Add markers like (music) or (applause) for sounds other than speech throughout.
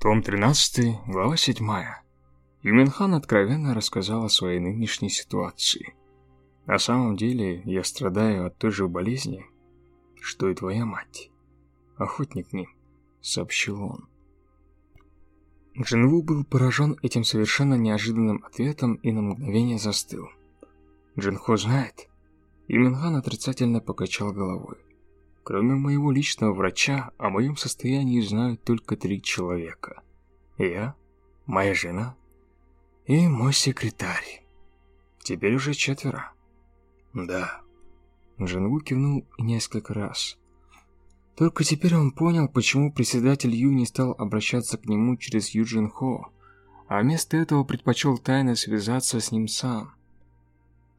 Том 13, глава 7. Юминхан откровенно рассказал о своей нынешней ситуации. На самом деле, я страдаю от той же болезни, что и твоя мать. Охотник ним, сообщил он. Джинву был поражен этим совершенно неожиданным ответом и на мгновение застыл. Джинхо знает. Юминхан отрицательно покачал головой. Кроме моего личного врача, о моем состоянии знают только три человека. Я, моя жена и мой секретарь. Теперь уже четверо. Да. Джингу кивнул несколько раз. Только теперь он понял, почему председатель Ю не стал обращаться к нему через Юджин Хо, а вместо этого предпочел тайно связаться с ним сам.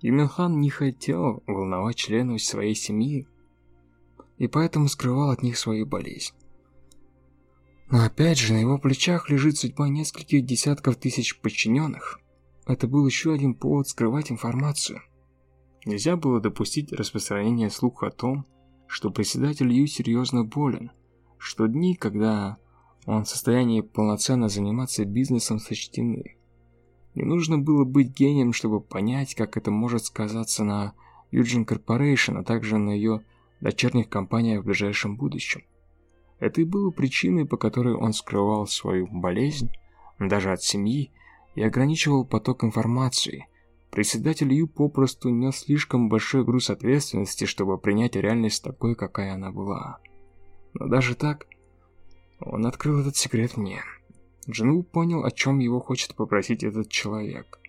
Юминхан не хотел волновать членов своей семьи, и поэтому скрывал от них свою болезнь. Но опять же, на его плечах лежит судьба нескольких десятков тысяч подчиненных. Это был еще один повод скрывать информацию. Нельзя было допустить распространения слуха о том, что председатель Ю серьезно болен, что дни, когда он в состоянии полноценно заниматься бизнесом, сочтены. Не нужно было быть гением, чтобы понять, как это может сказаться на Юджин Корпорейшн, а также на ее дочерних компаниях в ближайшем будущем. Это и было причиной, по которой он скрывал свою болезнь, даже от семьи, и ограничивал поток информации. Председатель Ю попросту нес слишком большой груз ответственности, чтобы принять реальность такой, какая она была. Но даже так, он открыл этот секрет мне. Джинву понял, о чем его хочет попросить этот человек.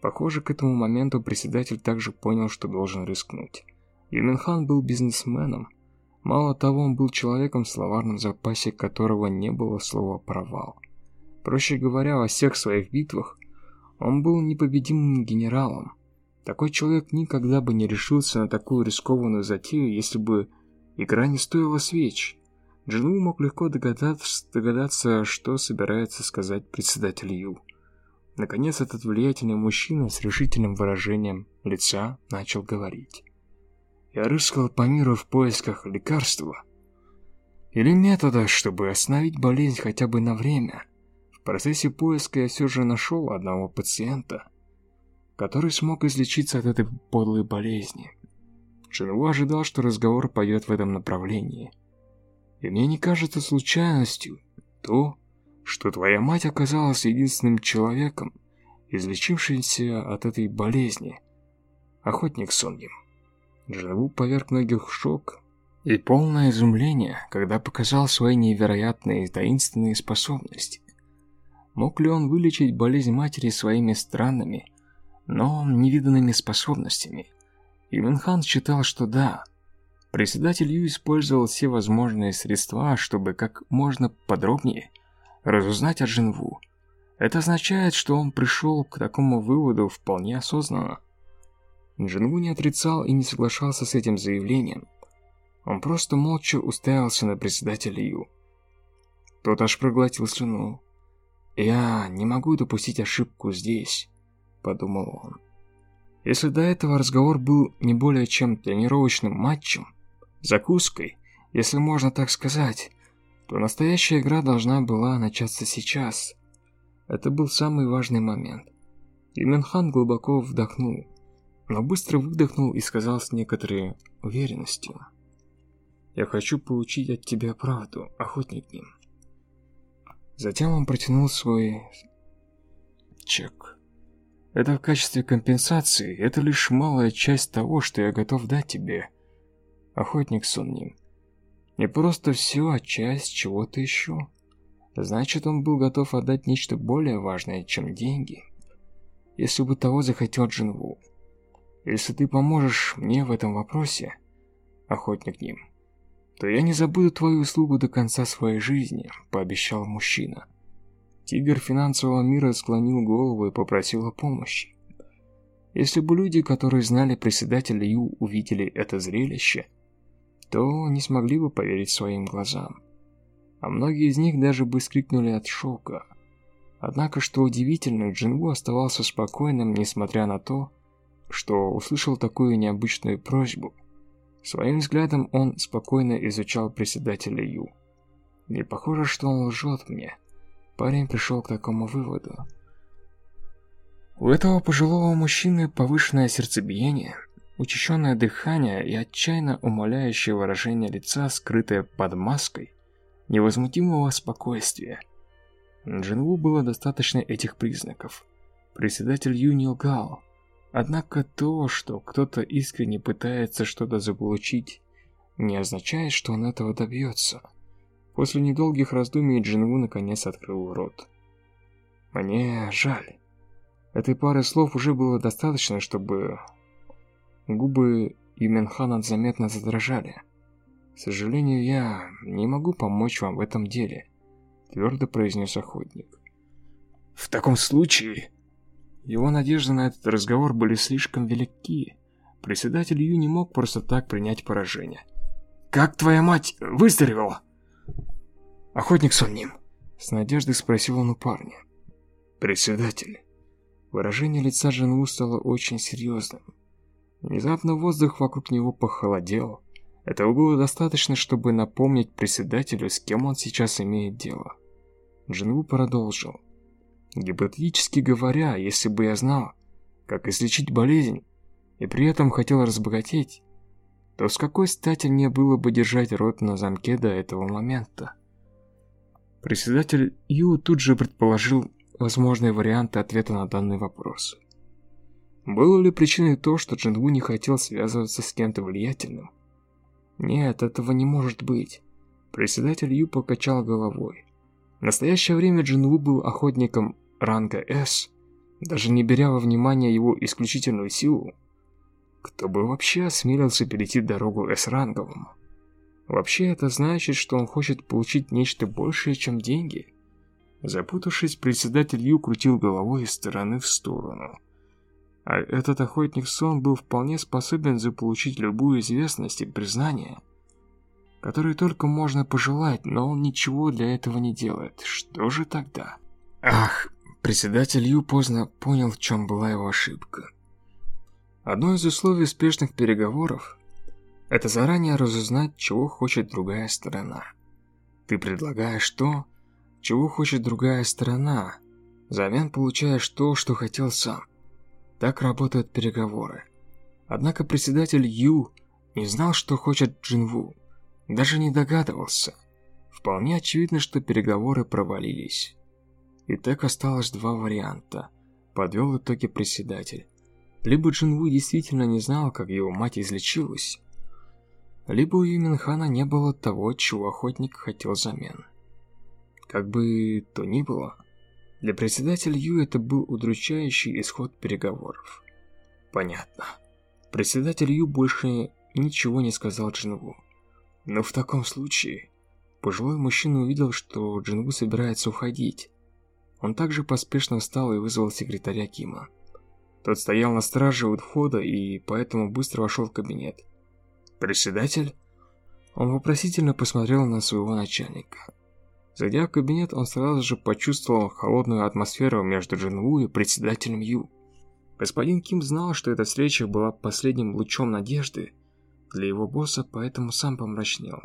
Похоже, к этому моменту председатель также понял, что должен рискнуть. Юминхан был бизнесменом. Мало того, он был человеком, в словарном запасе которого не было слова «провал». Проще говоря, во всех своих битвах он был непобедимым генералом. Такой человек никогда бы не решился на такую рискованную затею, если бы игра не стоила свеч. Джину мог легко догадаться, догадаться, что собирается сказать председатель Ю. Наконец, этот влиятельный мужчина с решительным выражением лица начал говорить. Я рыскал по миру в поисках лекарства или метода, чтобы остановить болезнь хотя бы на время. В процессе поиска я все же нашел одного пациента, который смог излечиться от этой подлой болезни. Джинву ожидал, что разговор пойдет в этом направлении. И мне не кажется случайностью то, что твоя мать оказалась единственным человеком, излечившимся от этой болезни. Охотник Сонгим. Живу поверх многих шок и полное изумление, когда показал свои невероятные таинственные способности. Мог ли он вылечить болезнь матери своими странными, но невиданными способностями? Именхан считал, что да. Председатель Ю использовал все возможные средства, чтобы как можно подробнее разузнать о Джинву. Это означает, что он пришел к такому выводу вполне осознанно. Джингу не отрицал и не соглашался с этим заявлением. Он просто молча уставился на председателя Ю. Тот аж проглотил слюну. «Я не могу допустить ошибку здесь», — подумал он. Если до этого разговор был не более чем тренировочным матчем, закуской, если можно так сказать, то настоящая игра должна была начаться сейчас. Это был самый важный момент. Именхан глубоко вдохнул но быстро выдохнул и сказал с некоторой уверенностью. «Я хочу получить от тебя правду, охотник ним». Затем он протянул свой чек. «Это в качестве компенсации, это лишь малая часть того, что я готов дать тебе, охотник Сунним. Не просто все, а часть чего-то еще. Значит, он был готов отдать нечто более важное, чем деньги, если бы того захотел Джинву. Если ты поможешь мне в этом вопросе, охотник ним, то я не забуду твою услугу до конца своей жизни, пообещал мужчина. Тигр финансового мира склонил голову и попросил о помощи. Если бы люди, которые знали председателя Ю, увидели это зрелище, то не смогли бы поверить своим глазам. А многие из них даже бы скрикнули от шока. Однако, что удивительно, Джингу оставался спокойным, несмотря на то, что услышал такую необычную просьбу. Своим взглядом он спокойно изучал председателя Ю. Не похоже, что он лжет мне. парень пришел к такому выводу. У этого пожилого мужчины повышенное сердцебиение, учащенное дыхание и отчаянно умоляющее выражение лица, скрытое под маской невозмутимого спокойствия. Джинву было достаточно этих признаков. Председатель Ю не лгал. Однако то, что кто-то искренне пытается что-то заполучить, не означает, что он этого добьется. После недолгих раздумий Джинву наконец открыл рот. Мне жаль. Этой пары слов уже было достаточно, чтобы губы Юменхана заметно задрожали. К сожалению, я не могу помочь вам в этом деле, твердо произнес охотник. В таком случае его надежды на этот разговор были слишком велики. Председатель Ю не мог просто так принять поражение. «Как твоя мать выздоровела?» «Охотник Сонним», — с надеждой спросил он у парня. «Председатель». Выражение лица жены стало очень серьезным. Внезапно воздух вокруг него похолодел. Этого было достаточно, чтобы напомнить председателю, с кем он сейчас имеет дело. Джинву продолжил. Гипотетически говоря, если бы я знал, как излечить болезнь, и при этом хотел разбогатеть, то с какой стати мне было бы держать рот на замке до этого момента? Председатель Ю тут же предположил возможные варианты ответа на данный вопрос. Было ли причиной то, что Джинву не хотел связываться с кем-то влиятельным? Нет, этого не может быть. Председатель Ю покачал головой. В настоящее время Джинву был охотником ранга С, даже не беря во внимание его исключительную силу, кто бы вообще осмелился перейти дорогу С-ранговому? Вообще это значит, что он хочет получить нечто большее, чем деньги. Запутавшись, председатель Ю крутил головой из стороны в сторону. А этот охотник Сон был вполне способен заполучить любую известность и признание, которые только можно пожелать, но он ничего для этого не делает. Что же тогда? Ах, Председатель Ю поздно понял, в чем была его ошибка. Одно из условий успешных переговоров – это заранее разузнать, чего хочет другая сторона. Ты предлагаешь то, чего хочет другая сторона, взамен получаешь то, что хотел сам. Так работают переговоры. Однако председатель Ю не знал, что хочет Джинву, даже не догадывался. Вполне очевидно, что переговоры провалились. И так осталось два варианта. Подвел итоги председатель. Либо Джинву действительно не знал, как его мать излечилась, либо у Юминхана не было того, чего охотник хотел взамен. Как бы то ни было, для председателя Ю это был удручающий исход переговоров. Понятно. Председатель Ю больше ничего не сказал Джинву. Но в таком случае, пожилой мужчина увидел, что Джинву собирается уходить, он также поспешно встал и вызвал секретаря Кима. Тот стоял на страже у входа и поэтому быстро вошел в кабинет. «Председатель?» Он вопросительно посмотрел на своего начальника. Зайдя в кабинет, он сразу же почувствовал холодную атмосферу между Джинву и председателем Ю. Господин Ким знал, что эта встреча была последним лучом надежды для его босса, поэтому сам помрачнел.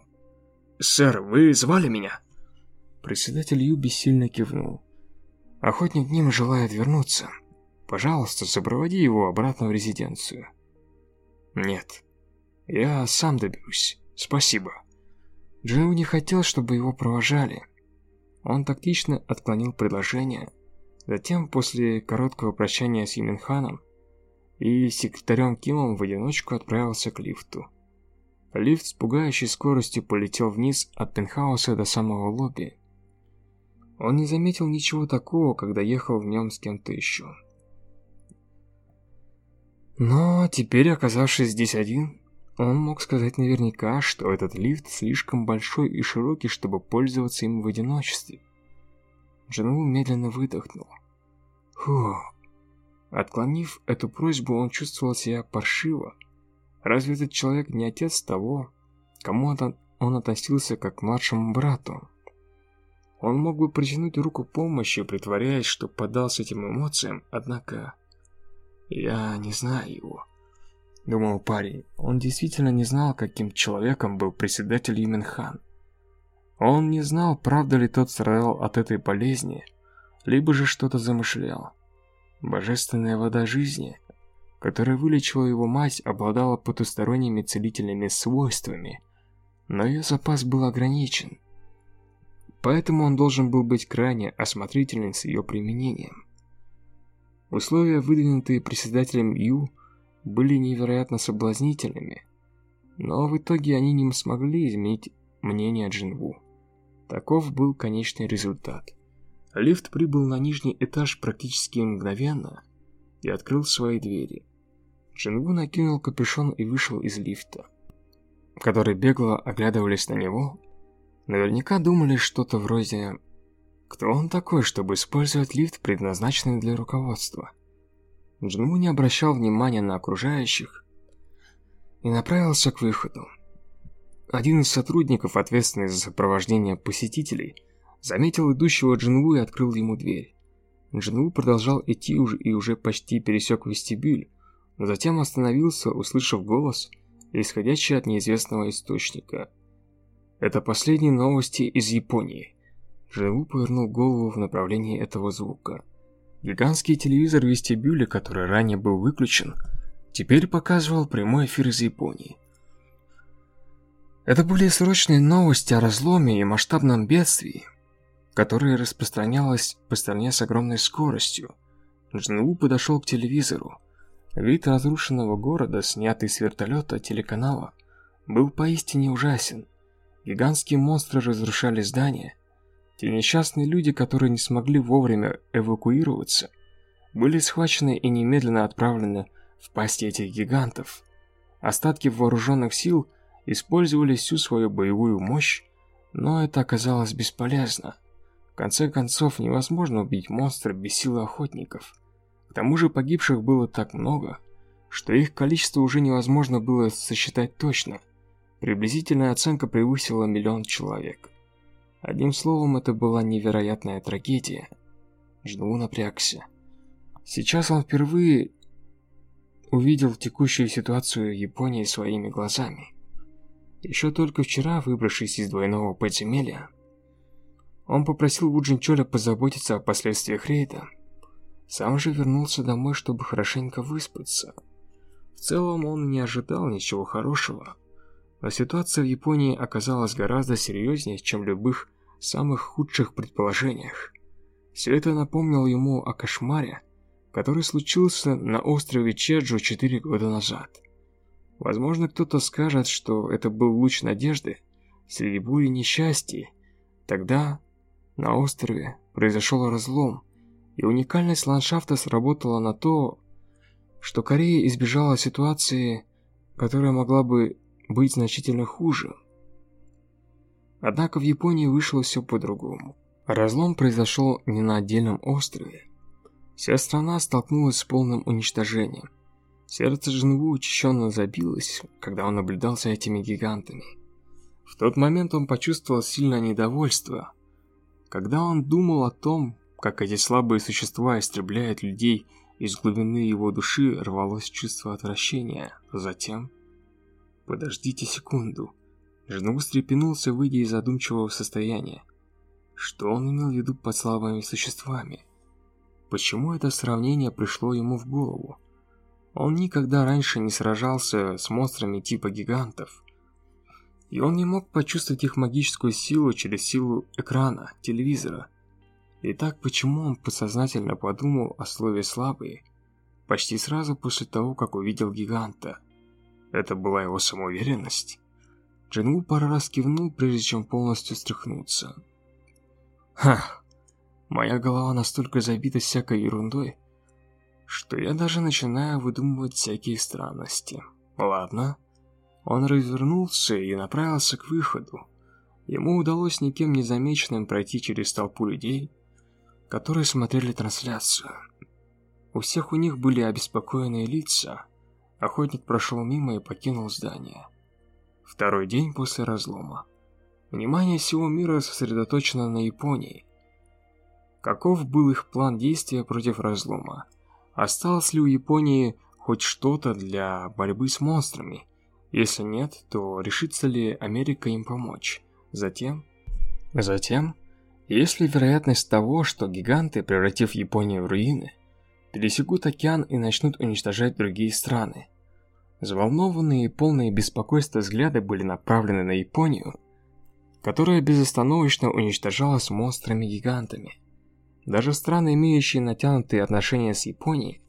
«Сэр, вы звали меня?» Председатель Ю бессильно кивнул. Охотник Ним желает вернуться. Пожалуйста, сопроводи его обратно в резиденцию. Нет. Я сам доберусь. Спасибо. Джинву не хотел, чтобы его провожали. Он тактично отклонил предложение. Затем, после короткого прощания с Юминханом и секретарем Кимом в одиночку отправился к лифту. Лифт с пугающей скоростью полетел вниз от пентхауса до самого лобби. Он не заметил ничего такого, когда ехал в нем с кем-то еще. Но теперь, оказавшись здесь один, он мог сказать наверняка, что этот лифт слишком большой и широкий, чтобы пользоваться им в одиночестве. Джинву медленно выдохнул. Фу. Отклонив эту просьбу, он чувствовал себя паршиво. Разве этот человек не отец того, кому он относился как к младшему брату? Он мог бы протянуть руку помощи, притворяясь, что поддался этим эмоциям, однако... Я не знаю его. Думал парень. Он действительно не знал, каким человеком был председатель Юминхан. Он не знал, правда ли тот страдал от этой болезни, либо же что-то замышлял. Божественная вода жизни, которая вылечила его мать, обладала потусторонними целительными свойствами, но ее запас был ограничен. Поэтому он должен был быть крайне осмотрителен с ее применением. Условия, выдвинутые председателем Ю, были невероятно соблазнительными, но в итоге они не смогли изменить мнение Джинву. Таков был конечный результат. Лифт прибыл на нижний этаж практически мгновенно и открыл свои двери. Джинву накинул капюшон и вышел из лифта, которые бегло оглядывались на него Наверняка думали что-то вроде «Кто он такой, чтобы использовать лифт, предназначенный для руководства?» Джинву не обращал внимания на окружающих и направился к выходу. Один из сотрудников, ответственный за сопровождение посетителей, заметил идущего Джинву и открыл ему дверь. Джинву продолжал идти уже и уже почти пересек вестибюль, но затем остановился, услышав голос, исходящий от неизвестного источника – это последние новости из Японии. Живу повернул голову в направлении этого звука. Гигантский телевизор в вестибюле, который ранее был выключен, теперь показывал прямой эфир из Японии. Это были срочные новости о разломе и масштабном бедствии, которое распространялось по стране с огромной скоростью. Джинву подошел к телевизору. Вид разрушенного города, снятый с вертолета телеканала, был поистине ужасен. Гигантские монстры разрушали здания. Те несчастные люди, которые не смогли вовремя эвакуироваться, были схвачены и немедленно отправлены в пасти этих гигантов. Остатки вооруженных сил использовали всю свою боевую мощь, но это оказалось бесполезно. В конце концов, невозможно убить монстра без силы охотников. К тому же погибших было так много, что их количество уже невозможно было сосчитать точно – Приблизительная оценка превысила миллион человек. Одним словом, это была невероятная трагедия. Жду напрягся. Сейчас он впервые увидел текущую ситуацию в Японии своими глазами. Еще только вчера, выбравшись из двойного подземелья, он попросил Вуджинчоля позаботиться о последствиях рейда. Сам же вернулся домой, чтобы хорошенько выспаться. В целом он не ожидал ничего хорошего. Но ситуация в Японии оказалась гораздо серьезнее, чем в любых самых худших предположениях. Все это напомнило ему о кошмаре, который случился на острове Чеджу четыре года назад. Возможно, кто-то скажет, что это был луч надежды среди бури несчастья. Тогда на острове произошел разлом, и уникальность ландшафта сработала на то, что Корея избежала ситуации, которая могла бы быть значительно хуже. Однако в Японии вышло все по-другому. Разлом произошел не на отдельном острове. Вся страна столкнулась с полным уничтожением. Сердце Джинву учащенно забилось, когда он наблюдал за этими гигантами. В тот момент он почувствовал сильное недовольство. Когда он думал о том, как эти слабые существа истребляют людей из глубины его души, рвалось чувство отвращения. Затем Подождите секунду. Жну встрепенулся, выйдя из задумчивого состояния. Что он имел в виду под слабыми существами? Почему это сравнение пришло ему в голову? Он никогда раньше не сражался с монстрами типа гигантов. И он не мог почувствовать их магическую силу через силу экрана, телевизора. Итак, почему он подсознательно подумал о слове «слабые» почти сразу после того, как увидел гиганта? Это была его самоуверенность. Джингу пару раз кивнул, прежде чем полностью стряхнуться. Ха, моя голова настолько забита всякой ерундой, что я даже начинаю выдумывать всякие странности. Ладно. Он развернулся и направился к выходу. Ему удалось никем не замеченным пройти через толпу людей, которые смотрели трансляцию. У всех у них были обеспокоенные лица, Охотник прошел мимо и покинул здание. Второй день после разлома. Внимание всего мира сосредоточено на Японии. Каков был их план действия против разлома? Осталось ли у Японии хоть что-то для борьбы с монстрами? Если нет, то решится ли Америка им помочь? Затем, Затем, есть ли вероятность того, что гиганты, превратив Японию в руины, пересекут океан и начнут уничтожать другие страны? Заволнованные и полные беспокойства взгляды были направлены на Японию, которая безостановочно уничтожалась монстрами-гигантами. Даже страны, имеющие натянутые отношения с Японией,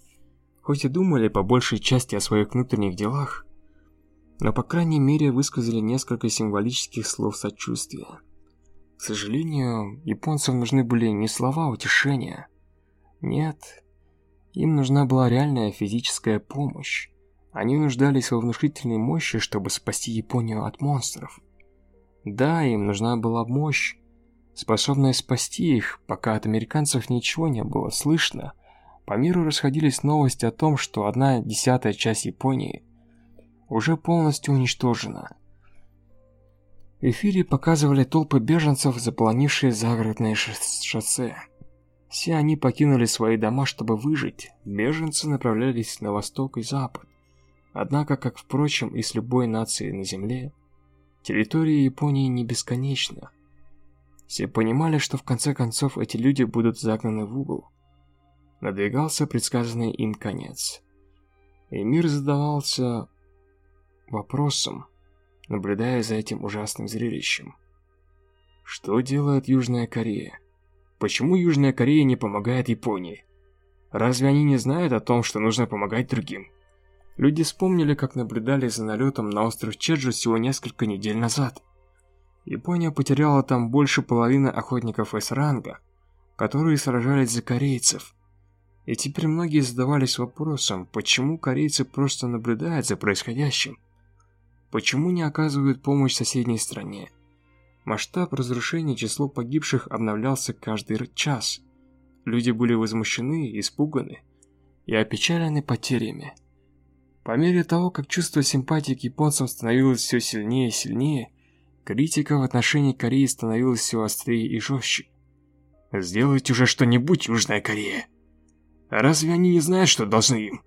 хоть и думали по большей части о своих внутренних делах, но по крайней мере высказали несколько символических слов сочувствия. К сожалению, японцам нужны были не слова утешения. Нет, им нужна была реальная физическая помощь. Они нуждались во внушительной мощи, чтобы спасти Японию от монстров. Да, им нужна была мощь, способная спасти их, пока от американцев ничего не было слышно. По миру расходились новости о том, что одна десятая часть Японии уже полностью уничтожена. В эфире показывали толпы беженцев, заполонившие загородное шоссе. Все они покинули свои дома, чтобы выжить. Беженцы направлялись на восток и запад. Однако, как впрочем и с любой нацией на Земле, территория Японии не бесконечна. Все понимали, что в конце концов эти люди будут загнаны в угол. Надвигался предсказанный им конец. И мир задавался вопросом, наблюдая за этим ужасным зрелищем. Что делает Южная Корея? Почему Южная Корея не помогает Японии? Разве они не знают о том, что нужно помогать другим? Люди вспомнили, как наблюдали за налетом на остров Чеджу всего несколько недель назад. Япония потеряла там больше половины охотников С-ранга, которые сражались за корейцев. И теперь многие задавались вопросом, почему корейцы просто наблюдают за происходящим? Почему не оказывают помощь соседней стране? Масштаб разрушений число погибших обновлялся каждый час. Люди были возмущены, испуганы и опечалены потерями. По мере того, как чувство симпатии к японцам становилось все сильнее и сильнее, критика в отношении Кореи становилась все острее и жестче. «Сделайте уже что-нибудь, Южная Корея!» «Разве они не знают, что должны им?»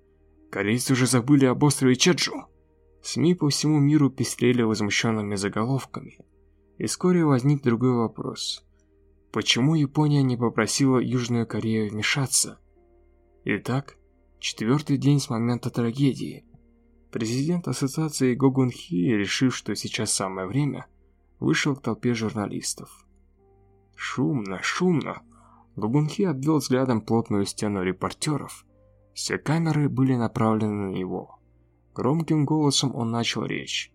Корейцы уже забыли об острове Чеджу. СМИ по всему миру пестрели возмущенными заголовками. И вскоре возник другой вопрос. Почему Япония не попросила Южную Корею вмешаться? Итак, Четвертый день с момента трагедии. Президент ассоциации Гогун Хи, решив, что сейчас самое время, вышел к толпе журналистов. Шумно, шумно. Гогун Хи обвел взглядом плотную стену репортеров. Все камеры были направлены на него. Громким голосом он начал речь.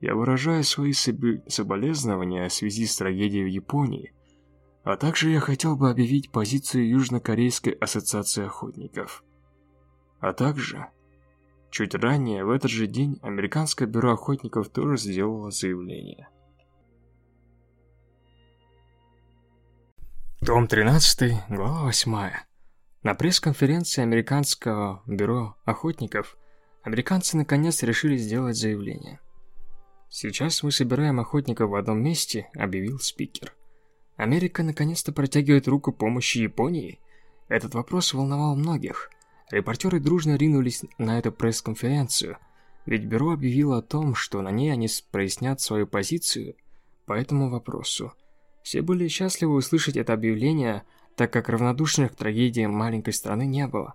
Я выражаю свои соболезнования в связи с трагедией в Японии, а также я хотел бы объявить позицию Южнокорейской ассоциации охотников. А также, чуть ранее, в этот же день, Американское бюро охотников тоже сделало заявление. Том 13, глава 8. На пресс-конференции Американского бюро охотников американцы наконец решили сделать заявление. «Сейчас мы собираем охотников в одном месте», — объявил спикер. Америка наконец-то протягивает руку помощи Японии. Этот вопрос волновал многих. Репортеры дружно ринулись на эту пресс-конференцию, ведь бюро объявило о том, что на ней они прояснят свою позицию по этому вопросу. Все были счастливы услышать это объявление, так как равнодушных к трагедиям маленькой страны не было.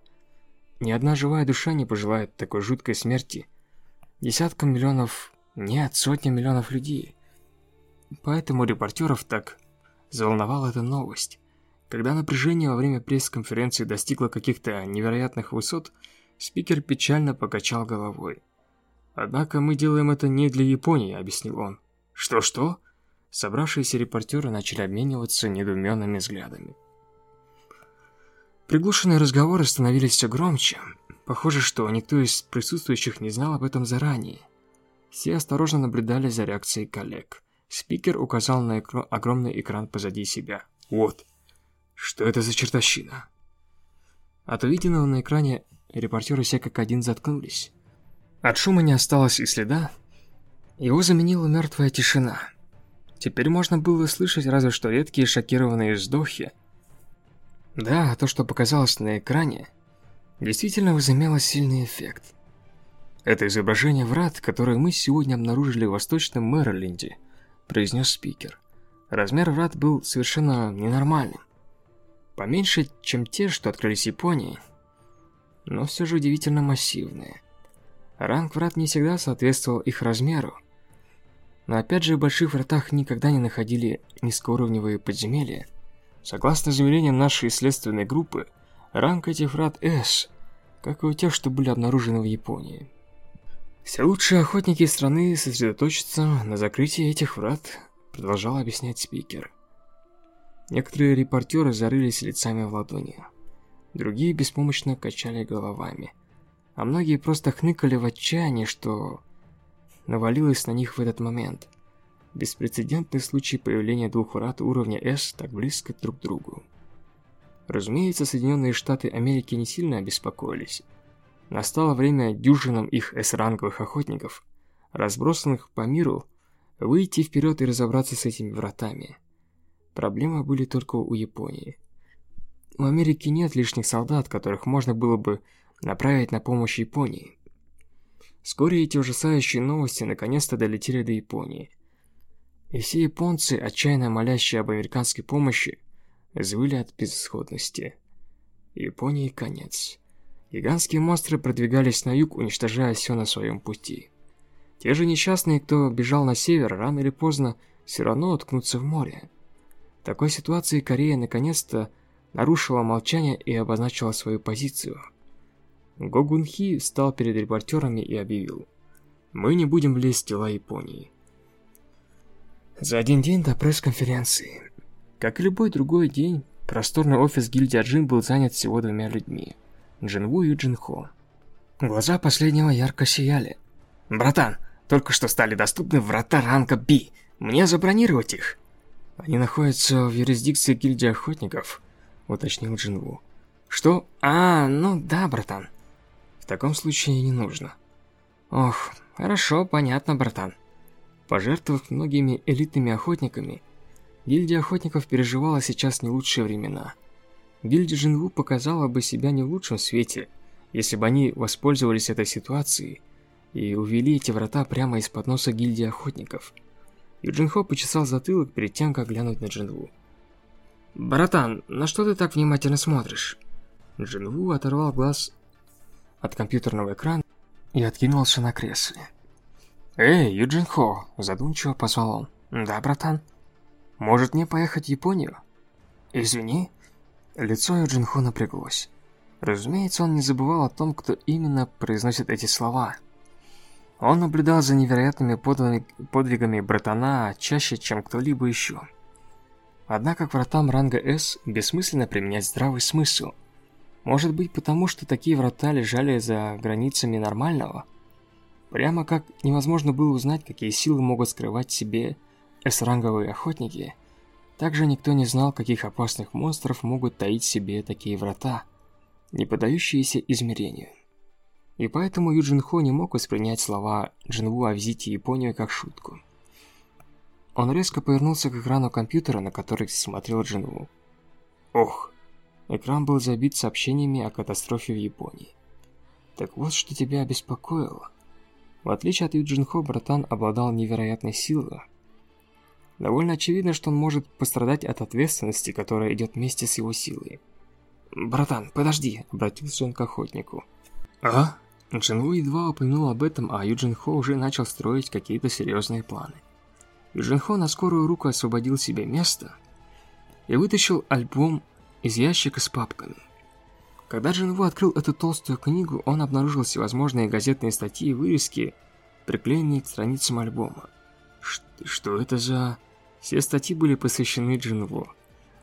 Ни одна живая душа не пожелает такой жуткой смерти. Десяткам миллионов, нет, сотни миллионов людей. Поэтому репортеров так заволновала эта новость. Когда напряжение во время пресс-конференции достигло каких-то невероятных высот, спикер печально покачал головой. «Однако мы делаем это не для Японии», — объяснил он. «Что-что?» Собравшиеся репортеры начали обмениваться недоуменными взглядами. Приглушенные разговоры становились все громче. Похоже, что никто из присутствующих не знал об этом заранее. Все осторожно наблюдали за реакцией коллег. Спикер указал на огромный экран позади себя. «Вот, что это за чертовщина? От увиденного на экране репортеры все как один заткнулись. От шума не осталось и следа. Его заменила мертвая тишина. Теперь можно было слышать разве что редкие шокированные вздохи. Да, то, что показалось на экране, действительно возымело сильный эффект. Это изображение врат, которое мы сегодня обнаружили в Восточном Мэриленде, произнес спикер. Размер врат был совершенно ненормальным. Поменьше, чем те, что открылись Японии, но все же удивительно массивные. Ранг врат не всегда соответствовал их размеру. Но опять же, в больших вратах никогда не находили низкоуровневые подземелья. Согласно заверениям нашей следственной группы, ранг этих врат S, как и у тех, что были обнаружены в Японии. Все лучшие охотники страны сосредоточатся на закрытии этих врат, продолжал объяснять спикер. Некоторые репортеры зарылись лицами в ладони. Другие беспомощно качали головами а многие просто хныкали в отчаянии, что навалилось на них в этот момент. Беспрецедентный случай появления двух врат уровня S так близко друг к другу. Разумеется, Соединенные Штаты Америки не сильно обеспокоились. Настало время дюжинам их S-ранговых охотников, разбросанных по миру, выйти вперед и разобраться с этими вратами. Проблемы были только у Японии. У Америки нет лишних солдат, которых можно было бы направить на помощь Японии. Вскоре эти ужасающие новости наконец-то долетели до Японии. И все японцы, отчаянно молящие об американской помощи, взвыли от безысходности. Японии конец. Гигантские монстры продвигались на юг, уничтожая все на своем пути. Те же несчастные, кто бежал на север, рано или поздно все равно уткнутся в море. Такой ситуации Корея наконец-то нарушила молчание и обозначила свою позицию – Гогун Хи встал перед репортерами и объявил. «Мы не будем влезть в дела Японии». За один день до пресс-конференции. Как и любой другой день, просторный офис гильдии Джин был занят всего двумя людьми. Джинву и Джинхо. Глаза последнего ярко сияли. «Братан, только что стали доступны врата ранга Би. Мне забронировать их?» «Они находятся в юрисдикции гильдии охотников», — уточнил Джинву. «Что? А, ну да, братан. В таком случае не нужно. Ох, хорошо, понятно, братан. Пожертвовав многими элитными охотниками, гильдия охотников переживала сейчас не лучшие времена. Гильдия Джинву показала бы себя не в лучшем свете, если бы они воспользовались этой ситуацией и увели эти врата прямо из-под носа гильдии охотников. И Джинхо почесал затылок перед тем, как глянуть на Джинву. «Братан, на что ты так внимательно смотришь?» Джинву оторвал глаз от компьютерного экрана и откинулся на кресле. «Эй, Юджин Хо!» – задумчиво позвал он. «Да, братан? Может мне поехать в Японию?» «Извини?» Лицо Юджин Хо напряглось. Разумеется, он не забывал о том, кто именно произносит эти слова. Он наблюдал за невероятными подвигами братана чаще, чем кто-либо еще. Однако к вратам ранга С бессмысленно применять здравый смысл – может быть, потому что такие врата лежали за границами нормального? Прямо как невозможно было узнать, какие силы могут скрывать себе С-ранговые охотники, также никто не знал, каких опасных монстров могут таить себе такие врата, не поддающиеся измерению. И поэтому Юджин Хо не мог воспринять слова Джинву о визите Японию как шутку. Он резко повернулся к экрану компьютера, на который смотрел Джинву. «Ох, Экран был забит сообщениями о катастрофе в Японии. Так вот, что тебя обеспокоило. В отличие от Юджинхо, братан обладал невероятной силой. Довольно очевидно, что он может пострадать от ответственности, которая идет вместе с его силой. «Братан, подожди», — обратился он к охотнику. «А?» Джинву едва упомянул об этом, а Юджинхо уже начал строить какие-то серьезные планы. Юджинхо на скорую руку освободил себе место и вытащил альбом из ящика с папками. Когда Джинву открыл эту толстую книгу, он обнаружил всевозможные газетные статьи и вырезки, приклеенные к страницам альбома. Ш что это за... Все статьи были посвящены Джинву.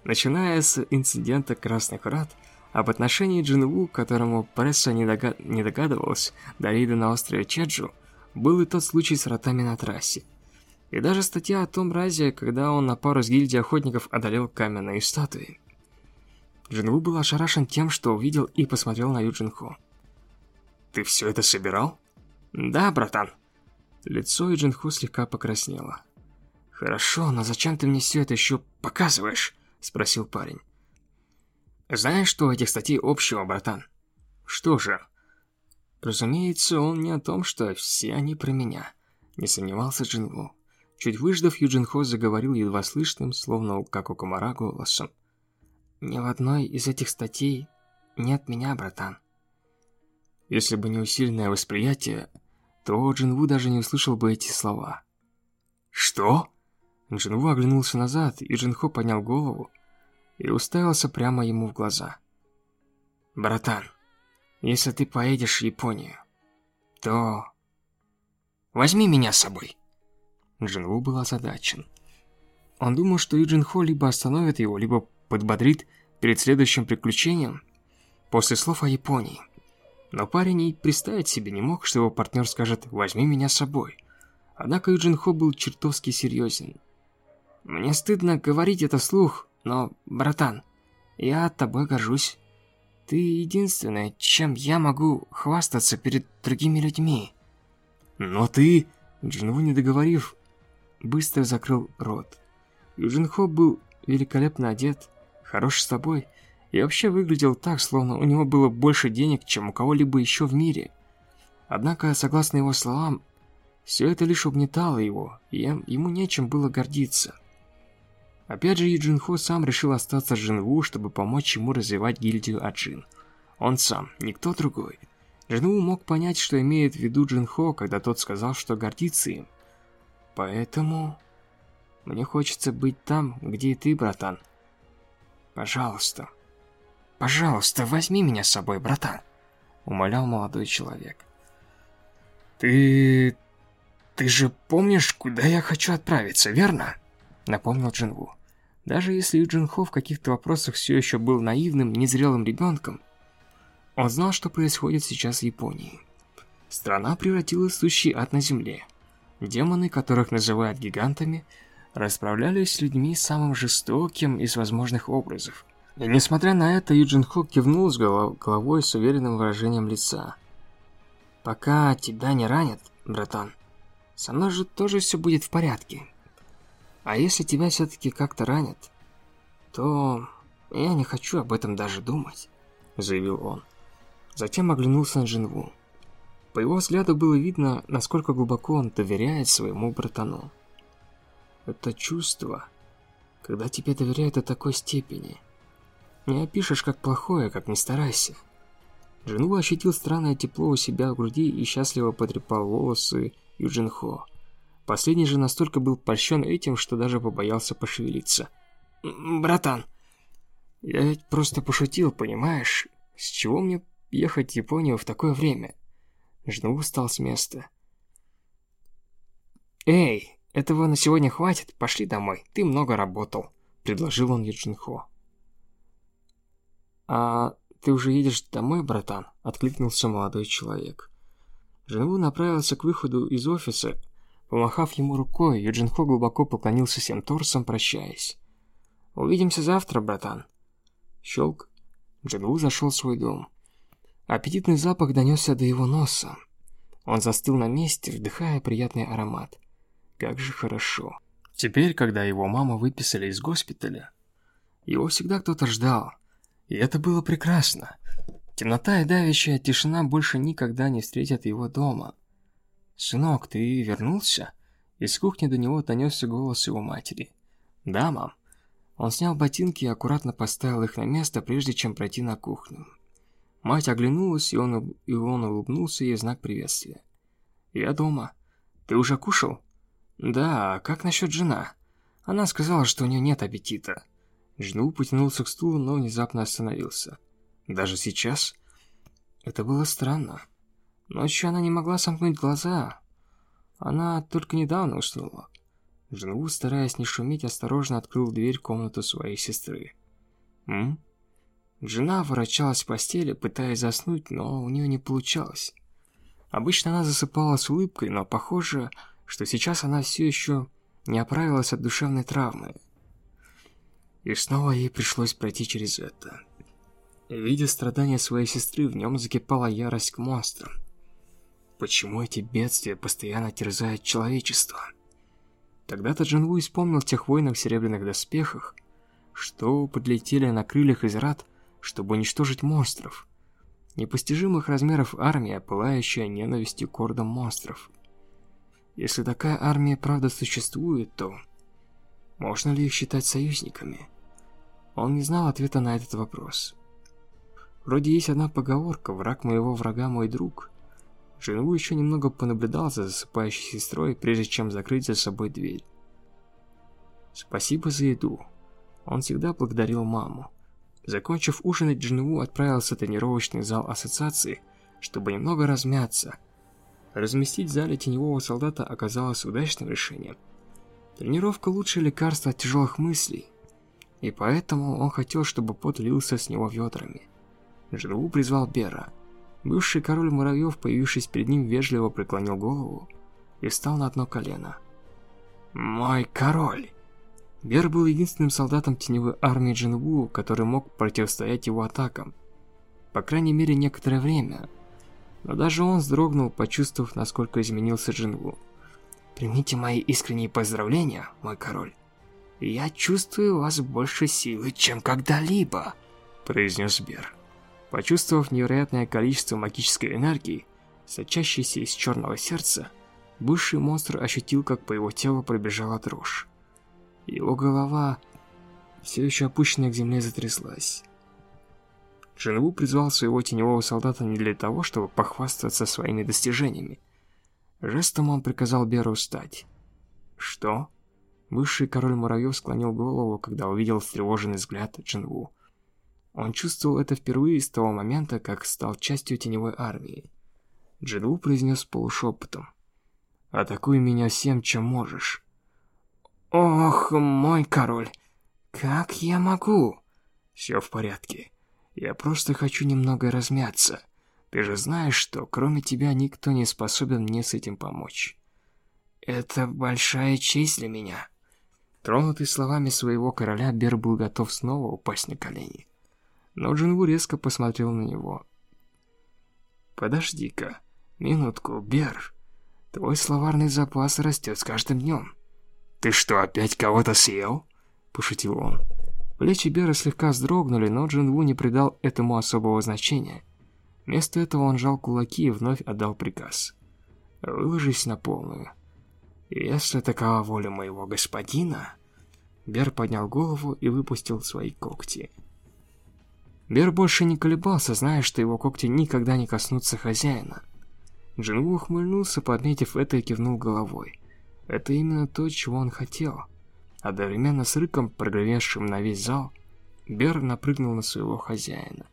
Начиная с инцидента Красных Врат, об отношении Джинву, которому пресса не, догад... не догадывалась до рейда на острове Чеджу, был и тот случай с вратами на трассе. И даже статья о том разе, когда он на пару с гильдией охотников одолел каменные статуи. Джинву был ошарашен тем, что увидел и посмотрел на Юджинхо. «Ты все это собирал?» «Да, братан». Лицо Юджинхо слегка покраснело. «Хорошо, но зачем ты мне все это еще показываешь?» Спросил парень. «Знаешь, что у этих статей общего, братан?» «Что же?» Разумеется, он не о том, что все они про меня. Не сомневался Джинву. Чуть выждав, Юджин Хо заговорил едва слышным, словно как у комара голосом. «Ни в одной из этих статей нет меня, братан». Если бы не усиленное восприятие, то Джинву даже не услышал бы эти слова. «Что?» Джинву оглянулся назад, и Джинхо поднял голову и уставился прямо ему в глаза. «Братан, если ты поедешь в Японию, то возьми меня с собой». Джинву был озадачен. Он думал, что Юджин Хо либо остановит его, либо подбодрит перед следующим приключением после слов о Японии. Но парень и представить себе не мог, что его партнер скажет «возьми меня с собой». Однако Юджин Хо был чертовски серьезен. «Мне стыдно говорить это вслух, но, братан, я тобой горжусь. Ты единственное, чем я могу хвастаться перед другими людьми». «Но ты...» Джинву, не договорив, быстро закрыл рот. Юджин Хо был великолепно одет, хорош с собой и вообще выглядел так, словно у него было больше денег, чем у кого-либо еще в мире. Однако, согласно его словам, все это лишь угнетало его, и ему нечем было гордиться. Опять же, Юджин Хо сам решил остаться с Джинву, чтобы помочь ему развивать гильдию Аджин. Он сам, никто другой. Джинву мог понять, что имеет в виду Джин Хо, когда тот сказал, что гордится им. Поэтому... Мне хочется быть там, где и ты, братан. Пожалуйста. Пожалуйста, возьми меня с собой, братан. Умолял молодой человек. Ты... Ты же помнишь, куда я хочу отправиться, верно? Напомнил Джинву. Даже если Юджин Хо в каких-то вопросах все еще был наивным, незрелым ребенком, он знал, что происходит сейчас в Японии. Страна превратилась в сущий ад на земле. Демоны, которых называют гигантами, расправлялись с людьми самым жестоким из возможных образов. И несмотря на это, Юджин Хо кивнул с головой с уверенным выражением лица. «Пока тебя не ранят, братан, со мной же тоже все будет в порядке. А если тебя все-таки как-то ранят, то я не хочу об этом даже думать», — заявил он. Затем оглянулся на Джинву. По его взгляду было видно, насколько глубоко он доверяет своему братану. Это чувство, когда тебе доверяют до такой степени. Не опишешь как плохое, как не старайся. Джинву ощутил странное тепло у себя в груди и счастливо потрепал волосы Юджинхо. Последний же настолько был польщен этим, что даже побоялся пошевелиться. «Братан, я ведь просто пошутил, понимаешь? С чего мне ехать в Японию в такое время?» Жну встал с места. «Эй, этого на сегодня хватит, пошли домой, ты много работал», — предложил он Юджинхо. «А ты уже едешь домой, братан?» — откликнулся молодой человек. Женву направился к выходу из офиса. Помахав ему рукой, Юджинхо глубоко поклонился всем торсом, прощаясь. «Увидимся завтра, братан». Щелк. Джинву зашел в свой дом. Аппетитный запах донесся до его носа. Он застыл на месте, вдыхая приятный аромат. Как же хорошо. Теперь, когда его маму выписали из госпиталя, его всегда кто-то ждал. И это было прекрасно. Темнота и давящая тишина больше никогда не встретят его дома. «Сынок, ты вернулся?» Из кухни до него донесся голос его матери. «Да, мам». Он снял ботинки и аккуратно поставил их на место, прежде чем пройти на кухню. Мать оглянулась, и он, и он улыбнулся ей знак приветствия. «Я дома. Ты уже кушал?» «Да, а как насчет жена?» Она сказала, что у нее нет аппетита. Жну потянулся к стулу, но внезапно остановился. Даже сейчас? Это было странно. Ночью она не могла сомкнуть глаза. Она только недавно уснула. Жену, стараясь не шуметь, осторожно открыл дверь в комнату своей сестры. «М?» Жена ворочалась в постели, пытаясь заснуть, но у нее не получалось. Обычно она засыпала с улыбкой, но похоже, что сейчас она все еще не оправилась от душевной травмы. И снова ей пришлось пройти через это. Видя страдания своей сестры, в нем закипала ярость к монстрам. Почему эти бедствия постоянно терзают человечество? Тогда-то Джинву вспомнил тех воинов в серебряных доспехах, что подлетели на крыльях из рад чтобы уничтожить монстров. Непостижимых размеров армия, пылающая ненавистью к ордам монстров. Если такая армия правда существует, то можно ли их считать союзниками? Он не знал ответа на этот вопрос. Вроде есть одна поговорка «враг моего врага мой друг». Жену еще немного понаблюдал за засыпающей сестрой, прежде чем закрыть за собой дверь. Спасибо за еду. Он всегда благодарил маму. Закончив ужинать, Джинву отправился в тренировочный зал ассоциации, чтобы немного размяться. Разместить в зале теневого солдата оказалось удачным решением. Тренировка – лучшее лекарство от тяжелых мыслей, и поэтому он хотел, чтобы пот лился с него ведрами. Джинву призвал Бера. Бывший король муравьев, появившись перед ним, вежливо преклонил голову и встал на одно колено. «Мой король!» Бер был единственным солдатом теневой армии Джинву, который мог противостоять его атакам. По крайней мере, некоторое время. Но даже он вздрогнул, почувствовав, насколько изменился Джинву. «Примите мои искренние поздравления, мой король. Я чувствую вас больше силы, чем когда-либо», – произнес Бер. Почувствовав невероятное количество магической энергии, сочащейся из черного сердца, бывший монстр ощутил, как по его телу пробежала дрожь. Его голова, все еще опущенная к земле, затряслась. Джинву призвал своего теневого солдата не для того, чтобы похвастаться своими достижениями. Жестом он приказал Беру встать. «Что?» Высший король муравьев склонил голову, когда увидел встревоженный взгляд Джинву. Он чувствовал это впервые с того момента, как стал частью теневой армии. Джинву произнес полушепотом. «Атакуй меня всем, чем можешь. Ох, мой король, как я могу? Все в порядке. Я просто хочу немного размяться. Ты же знаешь, что кроме тебя никто не способен мне с этим помочь. Это большая честь для меня. Тронутый словами своего короля, Бер был готов снова упасть на колени. Но Джинву резко посмотрел на него. «Подожди-ка, минутку, Бер. Твой словарный запас растет с каждым днем. «Ты что, опять кого-то съел?» – пошутил он. Плечи Бера слегка вздрогнули, но Джинву не придал этому особого значения. Вместо этого он жал кулаки и вновь отдал приказ. «Выложись на полную». «Если такова воля моего господина...» Бер поднял голову и выпустил свои когти. Бер больше не колебался, зная, что его когти никогда не коснутся хозяина. Джинву ухмыльнулся, подметив это и кивнул головой. Это именно то, чего он хотел. Одновременно с рыком, прогремевшим на весь зал, Бер напрыгнул на своего хозяина.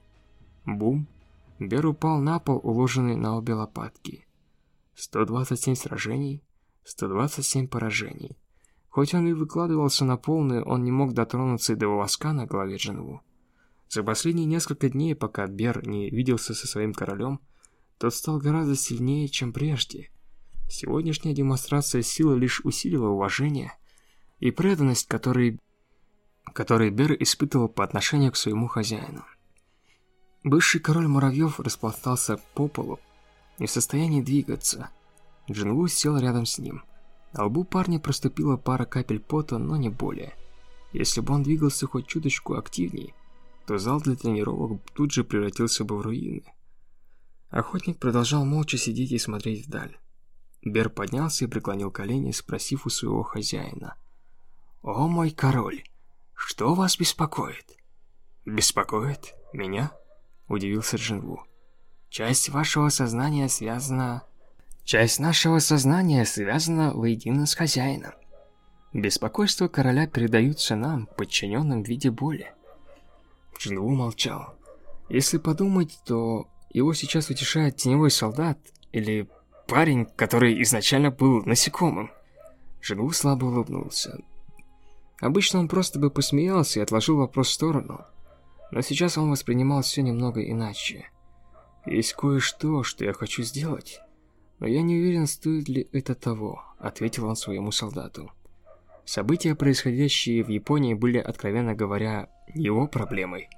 Бум! Бер упал на пол, уложенный на обе лопатки. 127 сражений, 127 поражений. Хоть он и выкладывался на полную, он не мог дотронуться и до волоска на голове Джинву. За последние несколько дней, пока Бер не виделся со своим королем, тот стал гораздо сильнее, чем прежде. Сегодняшняя демонстрация силы лишь усилила уважение и преданность, которые, которые Бер испытывал по отношению к своему хозяину. Бывший король муравьев распластался по полу, не в состоянии двигаться. Джинву сел рядом с ним. На лбу парня проступила пара капель пота, но не более. Если бы он двигался хоть чуточку активнее, то зал для тренировок тут же превратился бы в руины. Охотник продолжал молча сидеть и смотреть вдаль. Бер поднялся и преклонил колени, спросив у своего хозяина. «О мой король, что вас беспокоит?» «Беспокоит? Меня?» – удивился Джинву. «Часть вашего сознания связана...» «Часть нашего сознания связана воедино с хозяином. Беспокойство короля передаются нам, подчиненным в виде боли». Джинву молчал. Если подумать, то его сейчас утешает теневой солдат или парень, который изначально был насекомым. Жену слабо улыбнулся. Обычно он просто бы посмеялся и отложил вопрос в сторону. Но сейчас он воспринимал все немного иначе. «Есть кое-что, что я хочу сделать, но я не уверен, стоит ли это того», — ответил он своему солдату. События, происходящие в Японии, были, откровенно говоря, его проблемой.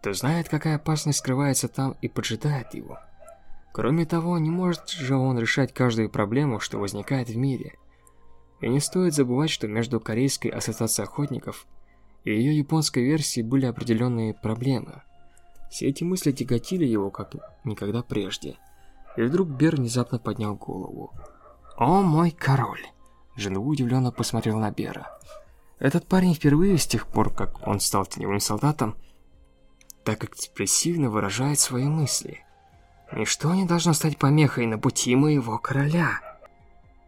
Кто знает, какая опасность скрывается там и поджидает его. Кроме того, не может же он решать каждую проблему, что возникает в мире. И не стоит забывать, что между Корейской ассоциацией охотников и ее японской версией были определенные проблемы. Все эти мысли тяготили его как никогда прежде. И вдруг Бер внезапно поднял голову. «О мой король!» Джинву удивленно посмотрел на Бера. Этот парень впервые с тех пор, как он стал теневым солдатом, так экспрессивно выражает свои мысли. Ничто не должно стать помехой на пути моего короля.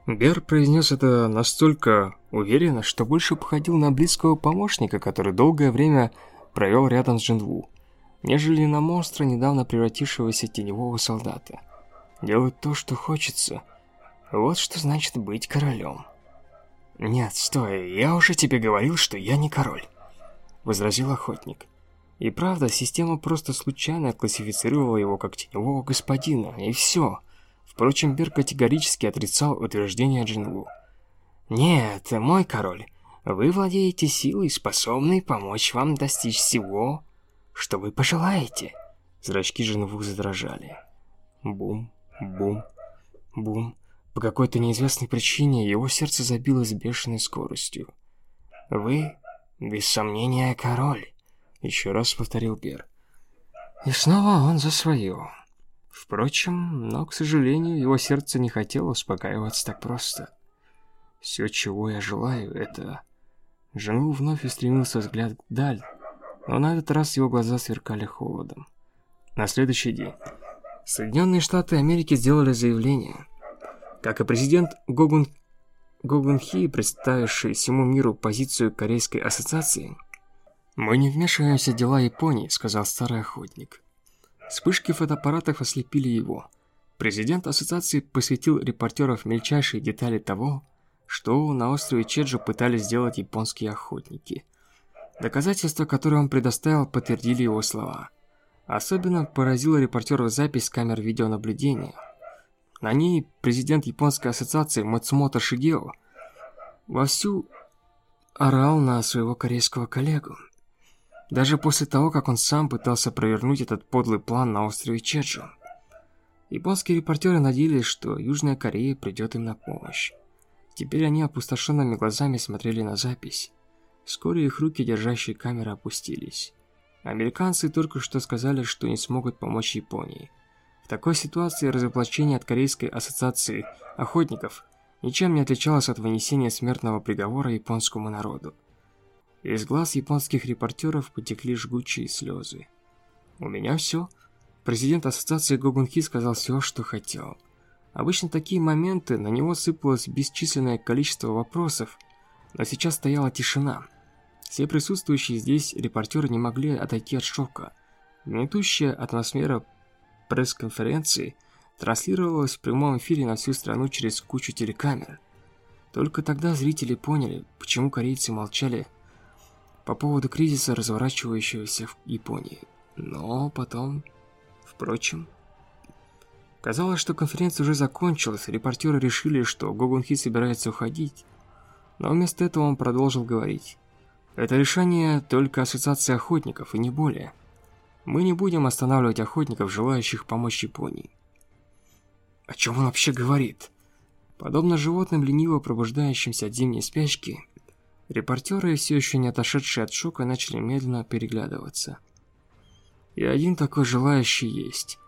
Бер произнес это настолько уверенно, что больше походил на близкого помощника, который долгое время провел рядом с Джинву, нежели на монстра, недавно превратившегося теневого солдата. Делать то, что хочется. Вот что значит быть королем. «Нет, стой, я уже тебе говорил, что я не король», — возразил охотник. И правда, система просто случайно классифицировала его как теневого господина, и все. Впрочем, Бер категорически отрицал утверждение Джинву. «Нет, мой король, вы владеете силой, способной помочь вам достичь всего, что вы пожелаете». Зрачки Джинву задрожали. Бум, бум, бум. По какой-то неизвестной причине его сердце забилось бешеной скоростью. «Вы, без сомнения, король», — еще раз повторил Гер. И снова он за свое. Впрочем, но, к сожалению, его сердце не хотело успокаиваться так просто. Все, чего я желаю, это... Жену вновь устремился взгляд вдаль, но на этот раз его глаза сверкали холодом. На следующий день Соединенные Штаты Америки сделали заявление, как и президент Гогун, Хи, представивший всему миру позицию Корейской ассоциации, «Мы не вмешиваемся в дела Японии», — сказал старый охотник. Вспышки фотоаппаратов ослепили его. Президент ассоциации посвятил репортеров мельчайшие детали того, что на острове Чеджу пытались сделать японские охотники. Доказательства, которые он предоставил, подтвердили его слова. Особенно поразила репортеров запись камер видеонаблюдения — на ней президент японской ассоциации Мацумото Шигео вовсю орал на своего корейского коллегу. Даже после того, как он сам пытался провернуть этот подлый план на острове Чеджу. Японские репортеры надеялись, что Южная Корея придет им на помощь. Теперь они опустошенными глазами смотрели на запись. Вскоре их руки, держащие камеры, опустились. Американцы только что сказали, что не смогут помочь Японии такой ситуации разоблачение от Корейской ассоциации охотников ничем не отличалось от вынесения смертного приговора японскому народу. Из глаз японских репортеров потекли жгучие слезы. «У меня все». Президент ассоциации Гогунхи сказал все, что хотел. Обычно такие моменты на него сыпалось бесчисленное количество вопросов, но сейчас стояла тишина. Все присутствующие здесь репортеры не могли отойти от шока. Гнетущая атмосфера пресс-конференции транслировалась в прямом эфире на всю страну через кучу телекамер. Только тогда зрители поняли, почему корейцы молчали по поводу кризиса, разворачивающегося в Японии. Но потом... Впрочем... Казалось, что конференция уже закончилась, репортеры решили, что Гогунхи собирается уходить. Но вместо этого он продолжил говорить. Это решение только Ассоциации охотников, и не более. Мы не будем останавливать охотников, желающих помочь Японии. О чем он вообще говорит? Подобно животным, лениво пробуждающимся от зимней спячки, репортеры, все еще не отошедшие от шока, начали медленно переглядываться. И один такой желающий есть.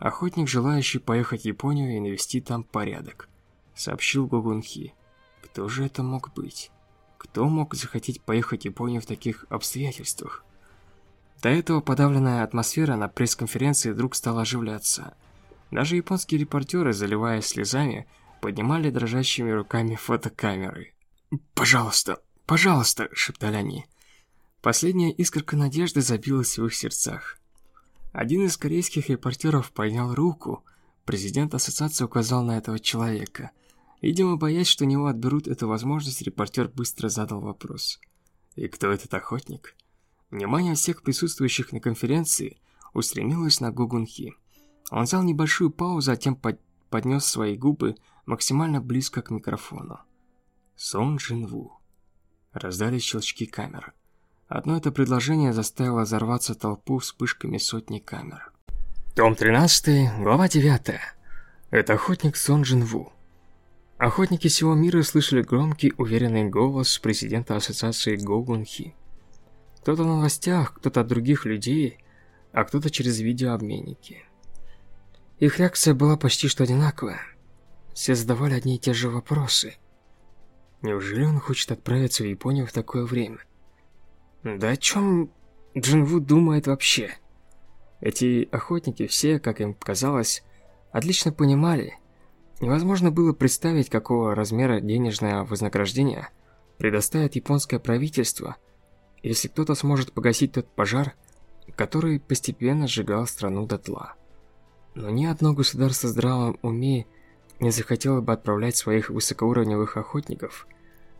Охотник, желающий поехать в Японию и навести там порядок, сообщил Гогунхи. Кто же это мог быть? Кто мог захотеть поехать в Японию в таких обстоятельствах? До этого подавленная атмосфера на пресс-конференции вдруг стала оживляться. Даже японские репортеры, заливаясь слезами, поднимали дрожащими руками фотокамеры. «Пожалуйста, пожалуйста!» – шептали они. Последняя искорка надежды забилась в их сердцах. Один из корейских репортеров поднял руку. Президент ассоциации указал на этого человека. Видимо, боясь, что у него отберут эту возможность, репортер быстро задал вопрос. «И кто этот охотник?» Внимание всех присутствующих на конференции устремилось на Гугунхи. Он взял небольшую паузу, затем под... поднес свои губы максимально близко к микрофону. Сон Джинву. Раздались щелчки камер. Одно это предложение заставило взорваться толпу вспышками сотни камер. Том 13, глава 9. Это охотник Сон Джинву. Охотники всего мира слышали громкий, уверенный голос президента ассоциации Гогунхи. Кто-то в новостях, кто-то от других людей, а кто-то через видеообменники. Их реакция была почти что одинаковая. все задавали одни и те же вопросы. Неужели он хочет отправиться в Японию в такое время? Да о чем Джинву думает вообще? Эти охотники все, как им казалось, отлично понимали, невозможно было представить, какого размера денежное вознаграждение предоставит японское правительство, если кто-то сможет погасить тот пожар, который постепенно сжигал страну дотла. Но ни одно государство в здравом уме не захотело бы отправлять своих высокоуровневых охотников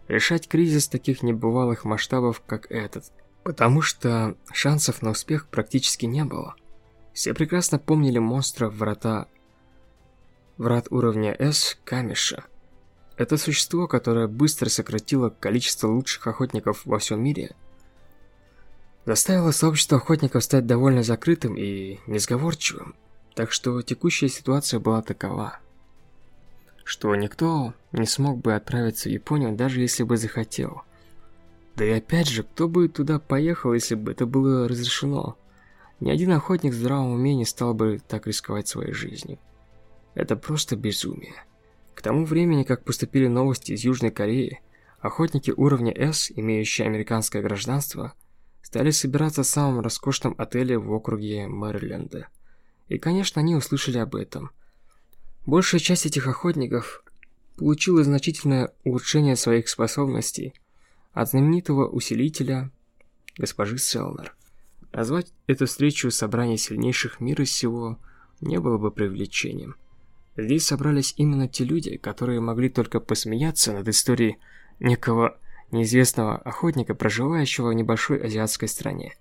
решать кризис таких небывалых масштабов, как этот, потому что шансов на успех практически не было. Все прекрасно помнили монстра врата врат уровня S Камиша. Это существо, которое быстро сократило количество лучших охотников во всем мире, заставило сообщество охотников стать довольно закрытым и несговорчивым. Так что текущая ситуация была такова, что никто не смог бы отправиться в Японию, даже если бы захотел. Да и опять же, кто бы туда поехал, если бы это было разрешено? Ни один охотник в здравом уме не стал бы так рисковать своей жизнью. Это просто безумие. К тому времени, как поступили новости из Южной Кореи, охотники уровня S, имеющие американское гражданство, стали собираться в самом роскошном отеле в округе Мэриленда. И, конечно, они услышали об этом. Большая часть этих охотников получила значительное улучшение своих способностей от знаменитого усилителя госпожи Селнер. Назвать эту встречу собрание сильнейших мира сего не было бы привлечением. Здесь собрались именно те люди, которые могли только посмеяться над историей некого неизвестного охотника, проживающего в небольшой азиатской стране.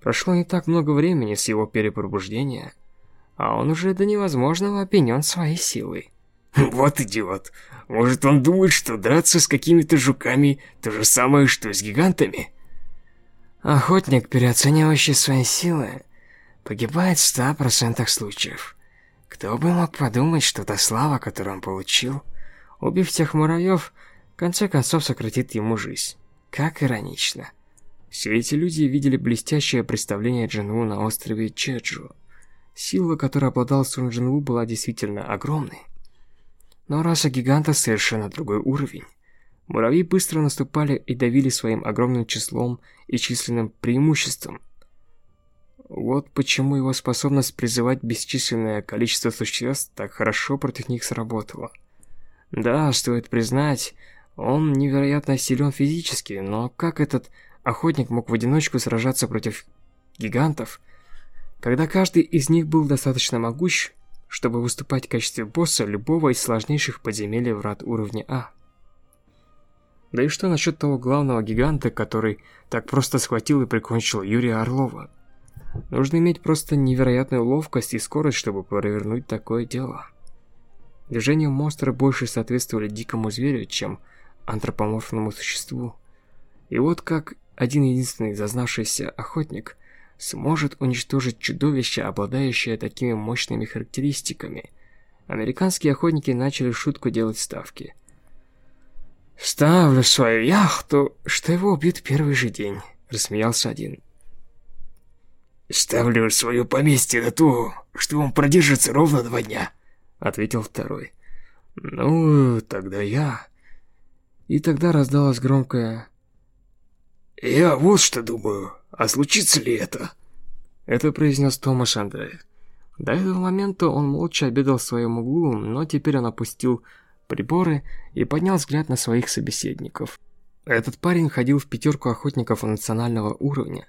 Прошло не так много времени с его перепробуждения, а он уже до невозможного опьянен своей силой. (laughs) Вот идиот. Может, он думает, что драться с какими-то жуками то же самое, что с гигантами? Охотник, переоценивающий свои силы, погибает в ста процентах случаев. Кто бы мог подумать, что та слава, которую он получил, убив тех муравьев, конце концов сократит ему жизнь. Как иронично. Все эти люди видели блестящее представление Джинву на острове Чеджу. Сила, которой обладал Сун Джинву, была действительно огромной. Но раса гиганта совершенно другой уровень. Муравьи быстро наступали и давили своим огромным числом и численным преимуществом. Вот почему его способность призывать бесчисленное количество существ так хорошо против них сработала. Да, стоит признать, он невероятно силен физически, но как этот охотник мог в одиночку сражаться против гигантов, когда каждый из них был достаточно могущ, чтобы выступать в качестве босса любого из сложнейших подземелий врат уровня А? Да и что насчет того главного гиганта, который так просто схватил и прикончил Юрия Орлова? Нужно иметь просто невероятную ловкость и скорость, чтобы провернуть такое дело. Движения монстра больше соответствовали дикому зверю, чем антропоморфному существу. И вот как один единственный зазнавшийся охотник сможет уничтожить чудовище, обладающее такими мощными характеристиками. Американские охотники начали шутку делать ставки – «Ставлю свою яхту, что его убьют первый же день», — рассмеялся один. «Ставлю свое поместье на то, что он продержится ровно два дня», — ответил второй. «Ну, тогда я...» И тогда раздалось громкое... «Я вот что думаю, а случится ли это?» Это произнес Томаш Андре. До этого момента он молча обедал в своем углу, но теперь он опустил приборы и поднял взгляд на своих собеседников. Этот парень ходил в пятерку охотников национального уровня.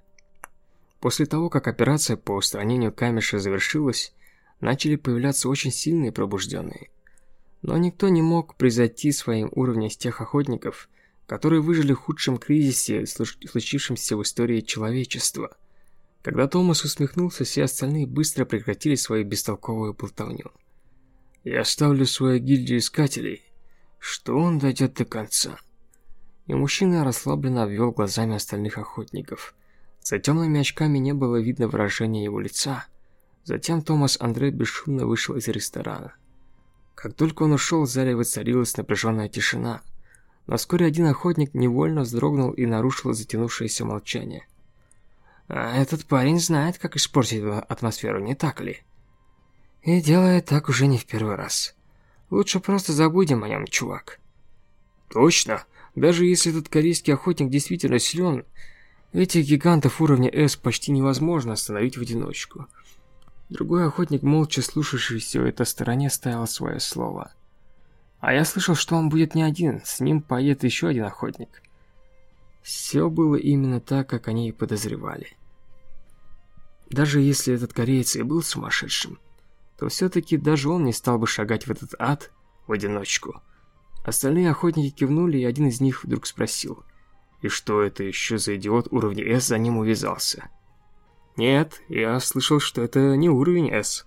После того, как операция по устранению камеша завершилась, начали появляться очень сильные пробужденные. Но никто не мог превзойти своим уровнем с тех охотников, которые выжили в худшем кризисе, случившемся в истории человечества. Когда Томас усмехнулся, все остальные быстро прекратили свою бестолковую болтовню. Я ставлю свою гильдию искателей, что он дойдет до конца. И мужчина расслабленно обвел глазами остальных охотников. За темными очками не было видно выражения его лица. Затем Томас Андре бесшумно вышел из ресторана. Как только он ушел, в зале воцарилась напряженная тишина. Но вскоре один охотник невольно вздрогнул и нарушил затянувшееся молчание. «А этот парень знает, как испортить атмосферу, не так ли?» И делает так уже не в первый раз. Лучше просто забудем о нем, чувак. Точно. Даже если этот корейский охотник действительно силен, этих гигантов уровня S почти невозможно остановить в одиночку. Другой охотник, молча слушавший все это стороне, ставил свое слово. А я слышал, что он будет не один, с ним поедет еще один охотник. Все было именно так, как они и подозревали. Даже если этот кореец и был сумасшедшим, то все-таки даже он не стал бы шагать в этот ад в одиночку. Остальные охотники кивнули, и один из них вдруг спросил, «И что это еще за идиот уровня S за ним увязался?» «Нет, я слышал, что это не уровень S».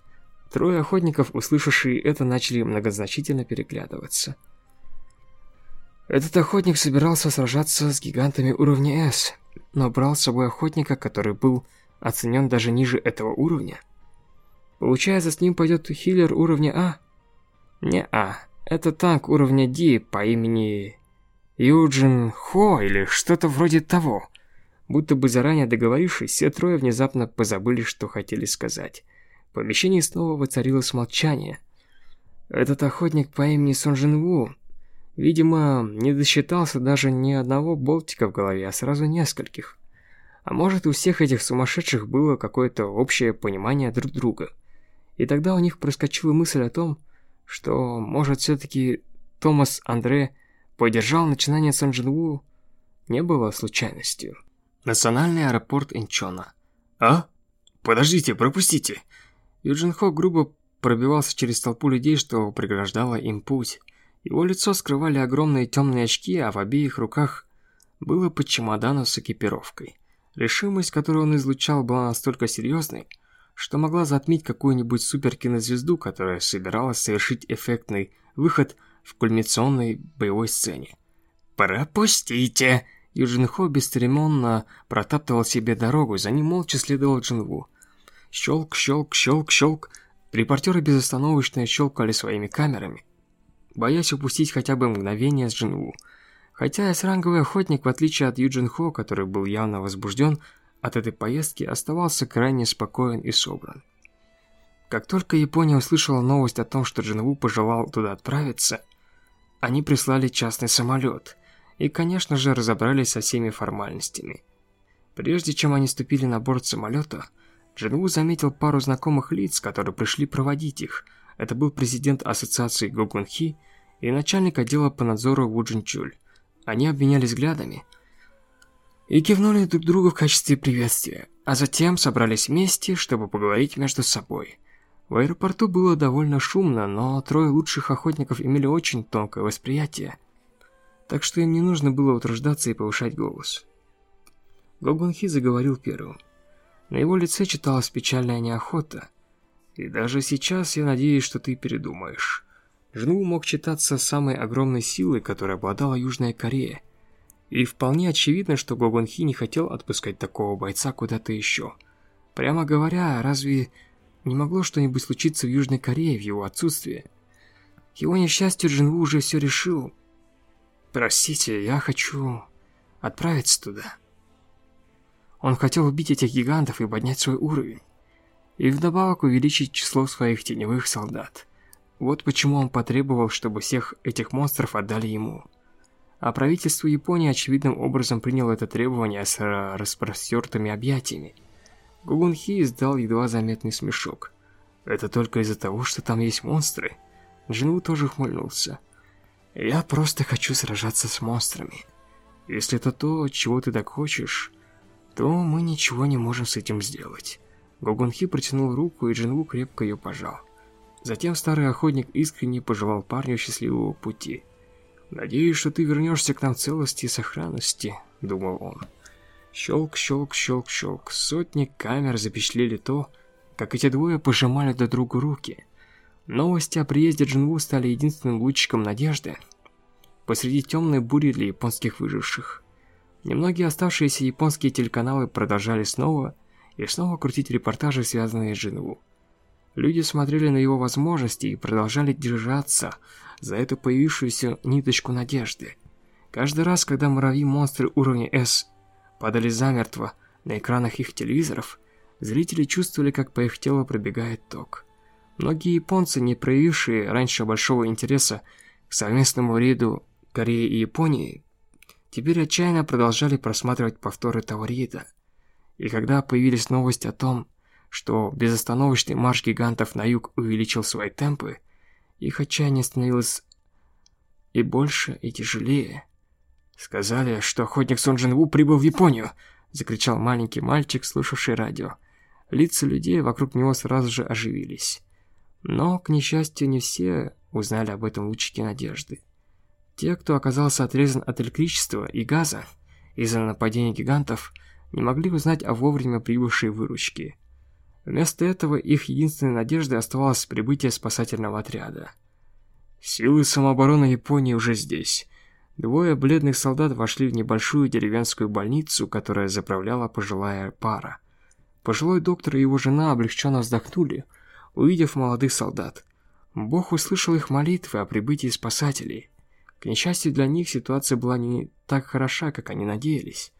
Трое охотников, услышавшие это, начали многозначительно переглядываться. Этот охотник собирался сражаться с гигантами уровня S, но брал с собой охотника, который был оценен даже ниже этого уровня. Получается, с ним пойдет хиллер уровня А? Не А. Это танк уровня D по имени Юджин Хо или что-то вроде того. Будто бы заранее договорившись, все трое внезапно позабыли, что хотели сказать. В помещении снова воцарилось молчание. Этот охотник по имени Сон Ву, видимо, не досчитался даже ни одного болтика в голове, а сразу нескольких. А может, у всех этих сумасшедших было какое-то общее понимание друг друга. И тогда у них проскочила мысль о том, что, может, все-таки Томас Андре поддержал начинание Санджинву не было случайностью. Национальный аэропорт Инчона. «А? Подождите, пропустите!» Юджин Хо грубо пробивался через толпу людей, что преграждало им путь. Его лицо скрывали огромные темные очки, а в обеих руках было по чемодану с экипировкой. Решимость, которую он излучал, была настолько серьезной, что могла затмить какую-нибудь суперкинозвезду, которая собиралась совершить эффектный выход в кульминационной боевой сцене. «Пропустите!» Юджин Хо бесцеремонно протаптывал себе дорогу, за ним молча следовал Джинву. Щелк, щелк, щелк, щелк. Репортеры безостановочно щелкали своими камерами, боясь упустить хотя бы мгновение с Джинву. Хотя S-ранговый охотник, в отличие от Юджин Хо, который был явно возбужден от этой поездки, оставался крайне спокоен и собран. Как только Япония услышала новость о том, что Джинву пожелал туда отправиться, они прислали частный самолет и, конечно же, разобрались со всеми формальностями. Прежде чем они ступили на борт самолета, Джинву заметил пару знакомых лиц, которые пришли проводить их. Это был президент ассоциации Гогунхи и начальник отдела по надзору Ву Джинчуль. Они обменялись взглядами и кивнули друг другу в качестве приветствия, а затем собрались вместе, чтобы поговорить между собой. В аэропорту было довольно шумно, но трое лучших охотников имели очень тонкое восприятие, так что им не нужно было утруждаться и повышать голос. Гогунхи заговорил первым. На его лице читалась печальная неохота. «И даже сейчас я надеюсь, что ты передумаешь. Жну мог читаться самой огромной силой, которой обладала Южная Корея. И вполне очевидно, что Гогон Хи не хотел отпускать такого бойца куда-то еще. Прямо говоря, разве не могло что-нибудь случиться в Южной Корее в его отсутствие? К его несчастью, Джинву уже все решил. «Простите, я хочу отправиться туда». Он хотел убить этих гигантов и поднять свой уровень. И вдобавок увеличить число своих теневых солдат. Вот почему он потребовал, чтобы всех этих монстров отдали ему. А правительство Японии очевидным образом приняло это требование с распростертыми объятиями. Гугунхи издал едва заметный смешок. «Это только из-за того, что там есть монстры?» Джинву тоже хмыльнулся. «Я просто хочу сражаться с монстрами. Если это то, чего ты так хочешь, то мы ничего не можем с этим сделать». Гогунхи протянул руку, и Джинву крепко ее пожал. Затем старый охотник искренне пожелал парню счастливого пути. «Надеюсь, что ты вернешься к нам в целости и сохранности», — думал он. Щелк, щелк, щелк, щелк. Сотни камер запечатлели то, как эти двое пожимали друг другу руки. Новости о приезде Джинву стали единственным лучиком надежды посреди темной бури для японских выживших. Немногие оставшиеся японские телеканалы продолжали снова и снова крутить репортажи, связанные с Джинву. Люди смотрели на его возможности и продолжали держаться за эту появившуюся ниточку надежды. Каждый раз, когда муравьи-монстры уровня S падали замертво на экранах их телевизоров, зрители чувствовали, как по их телу пробегает ток. Многие японцы, не проявившие раньше большого интереса к совместному рейду Кореи и Японии, теперь отчаянно продолжали просматривать повторы того рейда. И когда появились новости о том, что безостановочный марш гигантов на юг увеличил свои темпы, их отчаяние становилось и больше, и тяжелее. «Сказали, что охотник Сон Джин Ву прибыл в Японию!» – закричал маленький мальчик, слушавший радио. Лица людей вокруг него сразу же оживились. Но, к несчастью, не все узнали об этом лучике надежды. Те, кто оказался отрезан от электричества и газа из-за нападения гигантов, не могли узнать о вовремя прибывшей выручке. Вместо этого их единственной надеждой оставалось прибытие спасательного отряда. Силы самообороны Японии уже здесь. Двое бледных солдат вошли в небольшую деревенскую больницу, которая заправляла пожилая пара. Пожилой доктор и его жена облегченно вздохнули, увидев молодых солдат. Бог услышал их молитвы о прибытии спасателей. К несчастью для них, ситуация была не так хороша, как они надеялись.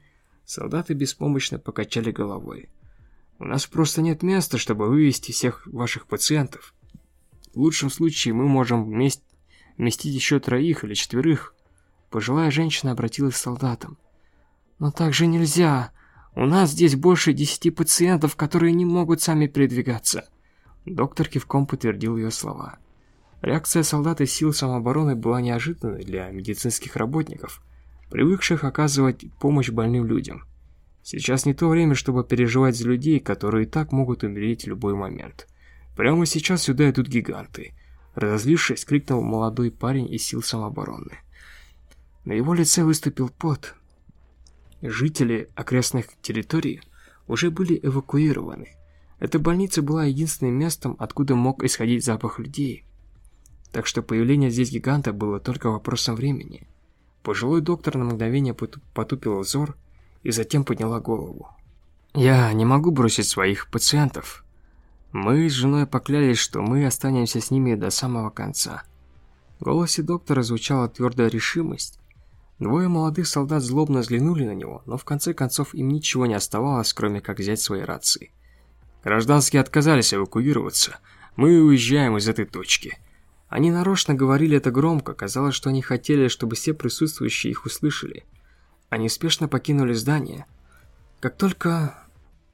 Солдаты беспомощно покачали головой. «У нас просто нет места, чтобы вывести всех ваших пациентов. В лучшем случае мы можем вместе вместить еще троих или четверых». Пожилая женщина обратилась к солдатам. «Но так же нельзя. У нас здесь больше десяти пациентов, которые не могут сами передвигаться». Доктор кивком подтвердил ее слова. Реакция солдат из сил самообороны была неожиданной для медицинских работников, привыкших оказывать помощь больным людям. Сейчас не то время, чтобы переживать за людей, которые и так могут умереть в любой момент. Прямо сейчас сюда идут гиганты. Разозлившись, крикнул молодой парень из сил самообороны. На его лице выступил пот. Жители окрестных территорий уже были эвакуированы. Эта больница была единственным местом, откуда мог исходить запах людей. Так что появление здесь гиганта было только вопросом времени. Пожилой доктор на мгновение потупил взор и затем подняла голову. «Я не могу бросить своих пациентов. Мы с женой поклялись, что мы останемся с ними до самого конца». В голосе доктора звучала твердая решимость. Двое молодых солдат злобно взглянули на него, но в конце концов им ничего не оставалось, кроме как взять свои рации. Гражданские отказались эвакуироваться. Мы уезжаем из этой точки. Они нарочно говорили это громко, казалось, что они хотели, чтобы все присутствующие их услышали. Они спешно покинули здание. Как только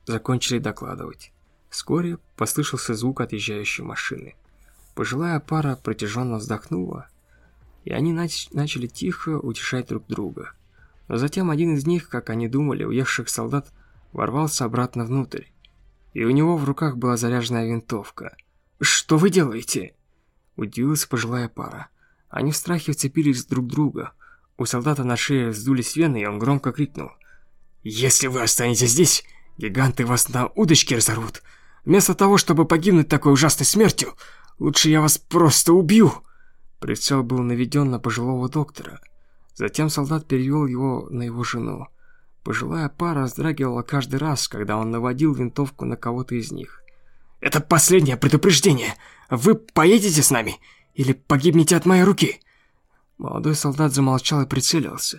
закончили докладывать, вскоре послышался звук отъезжающей машины. Пожилая пара протяженно вздохнула, и они нач начали тихо утешать друг друга. Но затем один из них, как они думали, уехавших солдат, ворвался обратно внутрь, и у него в руках была заряженная винтовка. «Что вы делаете?» Удивилась пожилая пара. Они в страхе вцепились друг друга. У солдата на шее вздулись вены, и он громко крикнул. «Если вы останетесь здесь, гиганты вас на удочке разорвут. Вместо того, чтобы погибнуть такой ужасной смертью, лучше я вас просто убью!» Прицел был наведен на пожилого доктора. Затем солдат перевел его на его жену. Пожилая пара вздрагивала каждый раз, когда он наводил винтовку на кого-то из них. «Это последнее предупреждение!» Вы поедете с нами? Или погибнете от моей руки?» Молодой солдат замолчал и прицелился.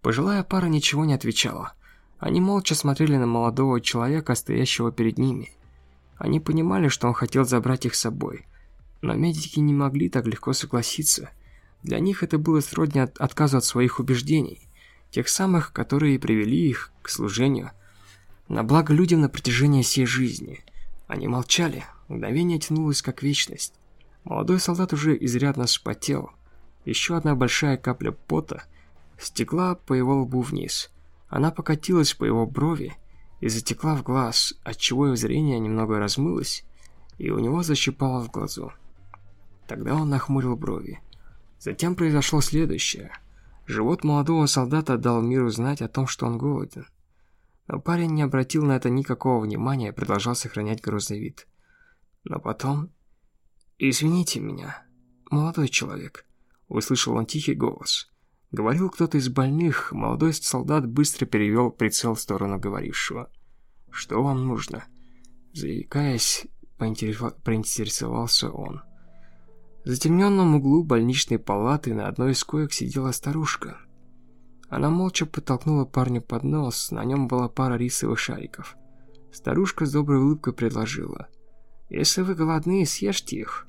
Пожилая пара ничего не отвечала. Они молча смотрели на молодого человека, стоящего перед ними. Они понимали, что он хотел забрать их с собой. Но медики не могли так легко согласиться. Для них это было сродни от отказу от своих убеждений, тех самых, которые привели их к служению на благо людям на протяжении всей жизни. Они молчали, Мгновение тянулось как вечность. Молодой солдат уже изрядно вспотел. Еще одна большая капля пота стекла по его лбу вниз. Она покатилась по его брови и затекла в глаз, отчего его зрение немного размылось, и у него защипало в глазу. Тогда он нахмурил брови. Затем произошло следующее. Живот молодого солдата дал миру знать о том, что он голоден. Но парень не обратил на это никакого внимания и продолжал сохранять грозный вид. Но потом... «Извините меня, молодой человек», — услышал он тихий голос. Говорил кто-то из больных, молодой солдат быстро перевел прицел в сторону говорившего. «Что вам нужно?» Заикаясь, поинтересовался он. В затемненном углу больничной палаты на одной из коек сидела старушка. Она молча подтолкнула парню под нос, на нем была пара рисовых шариков. Старушка с доброй улыбкой предложила. Если вы голодны, съешьте их.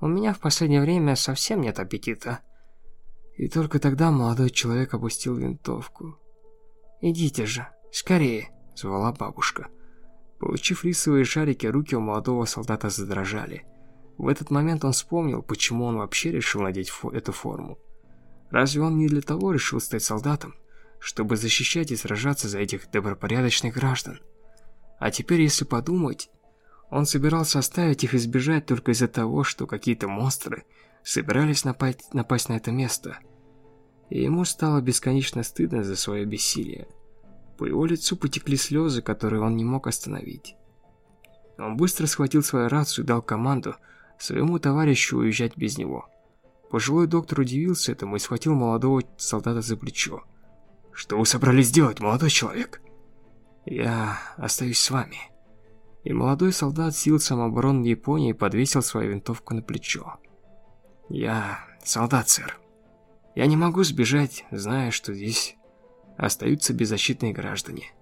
У меня в последнее время совсем нет аппетита». И только тогда молодой человек опустил винтовку. «Идите же, скорее», — звала бабушка. Получив рисовые шарики, руки у молодого солдата задрожали. В этот момент он вспомнил, почему он вообще решил надеть фо эту форму. Разве он не для того решил стать солдатом, чтобы защищать и сражаться за этих добропорядочных граждан? А теперь, если подумать, он собирался оставить их избежать только из-за того, что какие-то монстры собирались напасть, напасть на это место. И ему стало бесконечно стыдно за свое бессилие. По его лицу потекли слезы, которые он не мог остановить. Он быстро схватил свою рацию и дал команду своему товарищу уезжать без него. Пожилой доктор удивился этому и схватил молодого солдата за плечо. «Что вы собрались делать, молодой человек?» «Я остаюсь с вами». И молодой солдат сил самообороны Японии подвесил свою винтовку на плечо. «Я солдат, сэр. Я не могу сбежать, зная, что здесь остаются беззащитные граждане».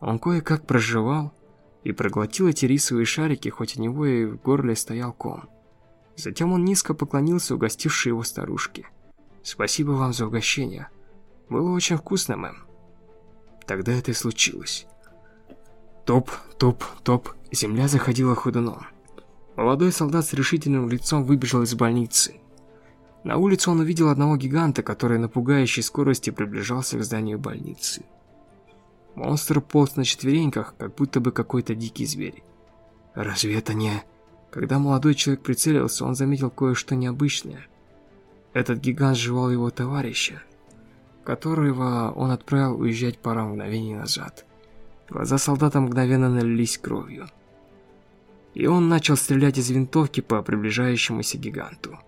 Он кое-как проживал, и проглотил эти рисовые шарики, хоть у него и в горле стоял ком. Затем он низко поклонился угостившей его старушке. «Спасибо вам за угощение. Было очень вкусно, мэм». Тогда это и случилось. Топ, топ, топ, земля заходила ходуном. Молодой солдат с решительным лицом выбежал из больницы. На улице он увидел одного гиганта, который на пугающей скорости приближался к зданию больницы. Монстр полз на четвереньках, как будто бы какой-то дикий зверь. Разве это не... Когда молодой человек прицелился, он заметил кое-что необычное. Этот гигант жевал его товарища, которого он отправил уезжать пару мгновений назад. Глаза солдата мгновенно налились кровью. И он начал стрелять из винтовки по приближающемуся гиганту.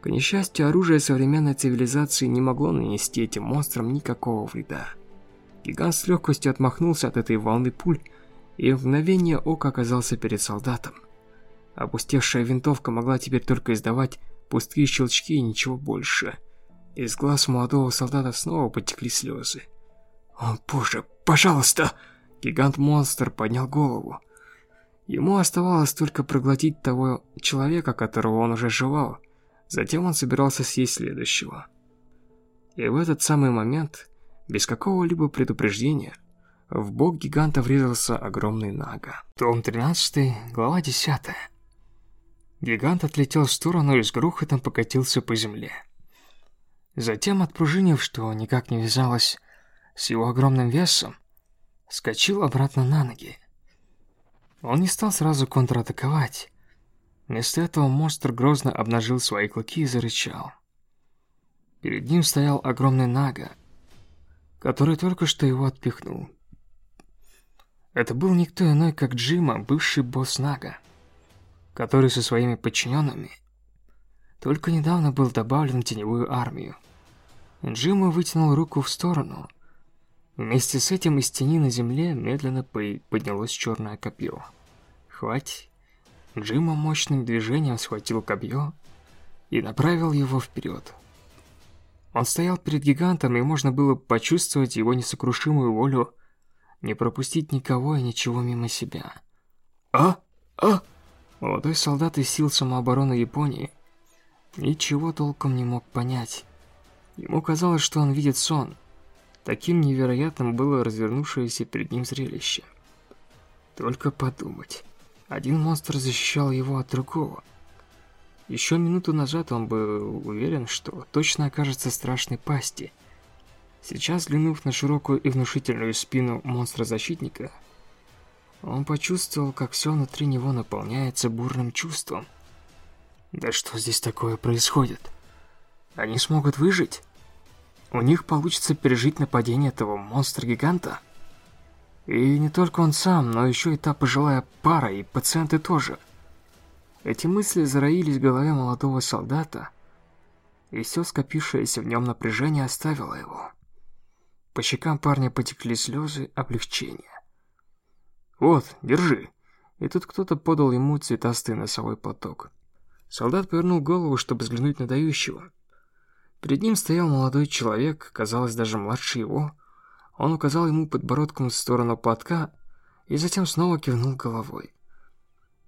К несчастью, оружие современной цивилизации не могло нанести этим монстрам никакого вреда. Гигант с легкостью отмахнулся от этой волны пуль и в мгновение ока оказался перед солдатом. Опустевшая винтовка могла теперь только издавать пустые щелчки и ничего больше. Из глаз молодого солдата снова потекли слезы. «О боже, пожалуйста!» Гигант-монстр поднял голову. Ему оставалось только проглотить того человека, которого он уже жевал. Затем он собирался съесть следующего. И в этот самый момент без какого-либо предупреждения, в бок гиганта врезался огромный Нага. Том 13, глава 10. Гигант отлетел в сторону и с грохотом покатился по земле. Затем, отпружинив, что никак не вязалось с его огромным весом, скочил обратно на ноги. Он не стал сразу контратаковать. Вместо этого монстр грозно обнажил свои клыки и зарычал. Перед ним стоял огромный Нага, который только что его отпихнул. Это был никто иной, как Джима, бывший босс Нага, который со своими подчиненными только недавно был добавлен в теневую армию. Джима вытянул руку в сторону. Вместе с этим из тени на земле медленно поднялось черное копье. Хватит. Джима мощным движением схватил копье и направил его вперед. Он стоял перед гигантом, и можно было почувствовать его несокрушимую волю не пропустить никого и ничего мимо себя. «А? А?» Молодой солдат из сил самообороны Японии ничего толком не мог понять. Ему казалось, что он видит сон. Таким невероятным было развернувшееся перед ним зрелище. Только подумать. Один монстр защищал его от другого. Еще минуту назад он был уверен, что точно окажется страшной пасти. Сейчас, взглянув на широкую и внушительную спину монстра-защитника, он почувствовал, как все внутри него наполняется бурным чувством. Да что здесь такое происходит? Они смогут выжить? У них получится пережить нападение этого монстра-гиганта? И не только он сам, но еще и та пожилая пара, и пациенты тоже – эти мысли зароились в голове молодого солдата, и все скопившееся в нем напряжение оставило его. По щекам парня потекли слезы облегчения. «Вот, держи!» И тут кто-то подал ему цветастый носовой платок. Солдат повернул голову, чтобы взглянуть на дающего. Перед ним стоял молодой человек, казалось, даже младше его. Он указал ему подбородком в сторону платка и затем снова кивнул головой.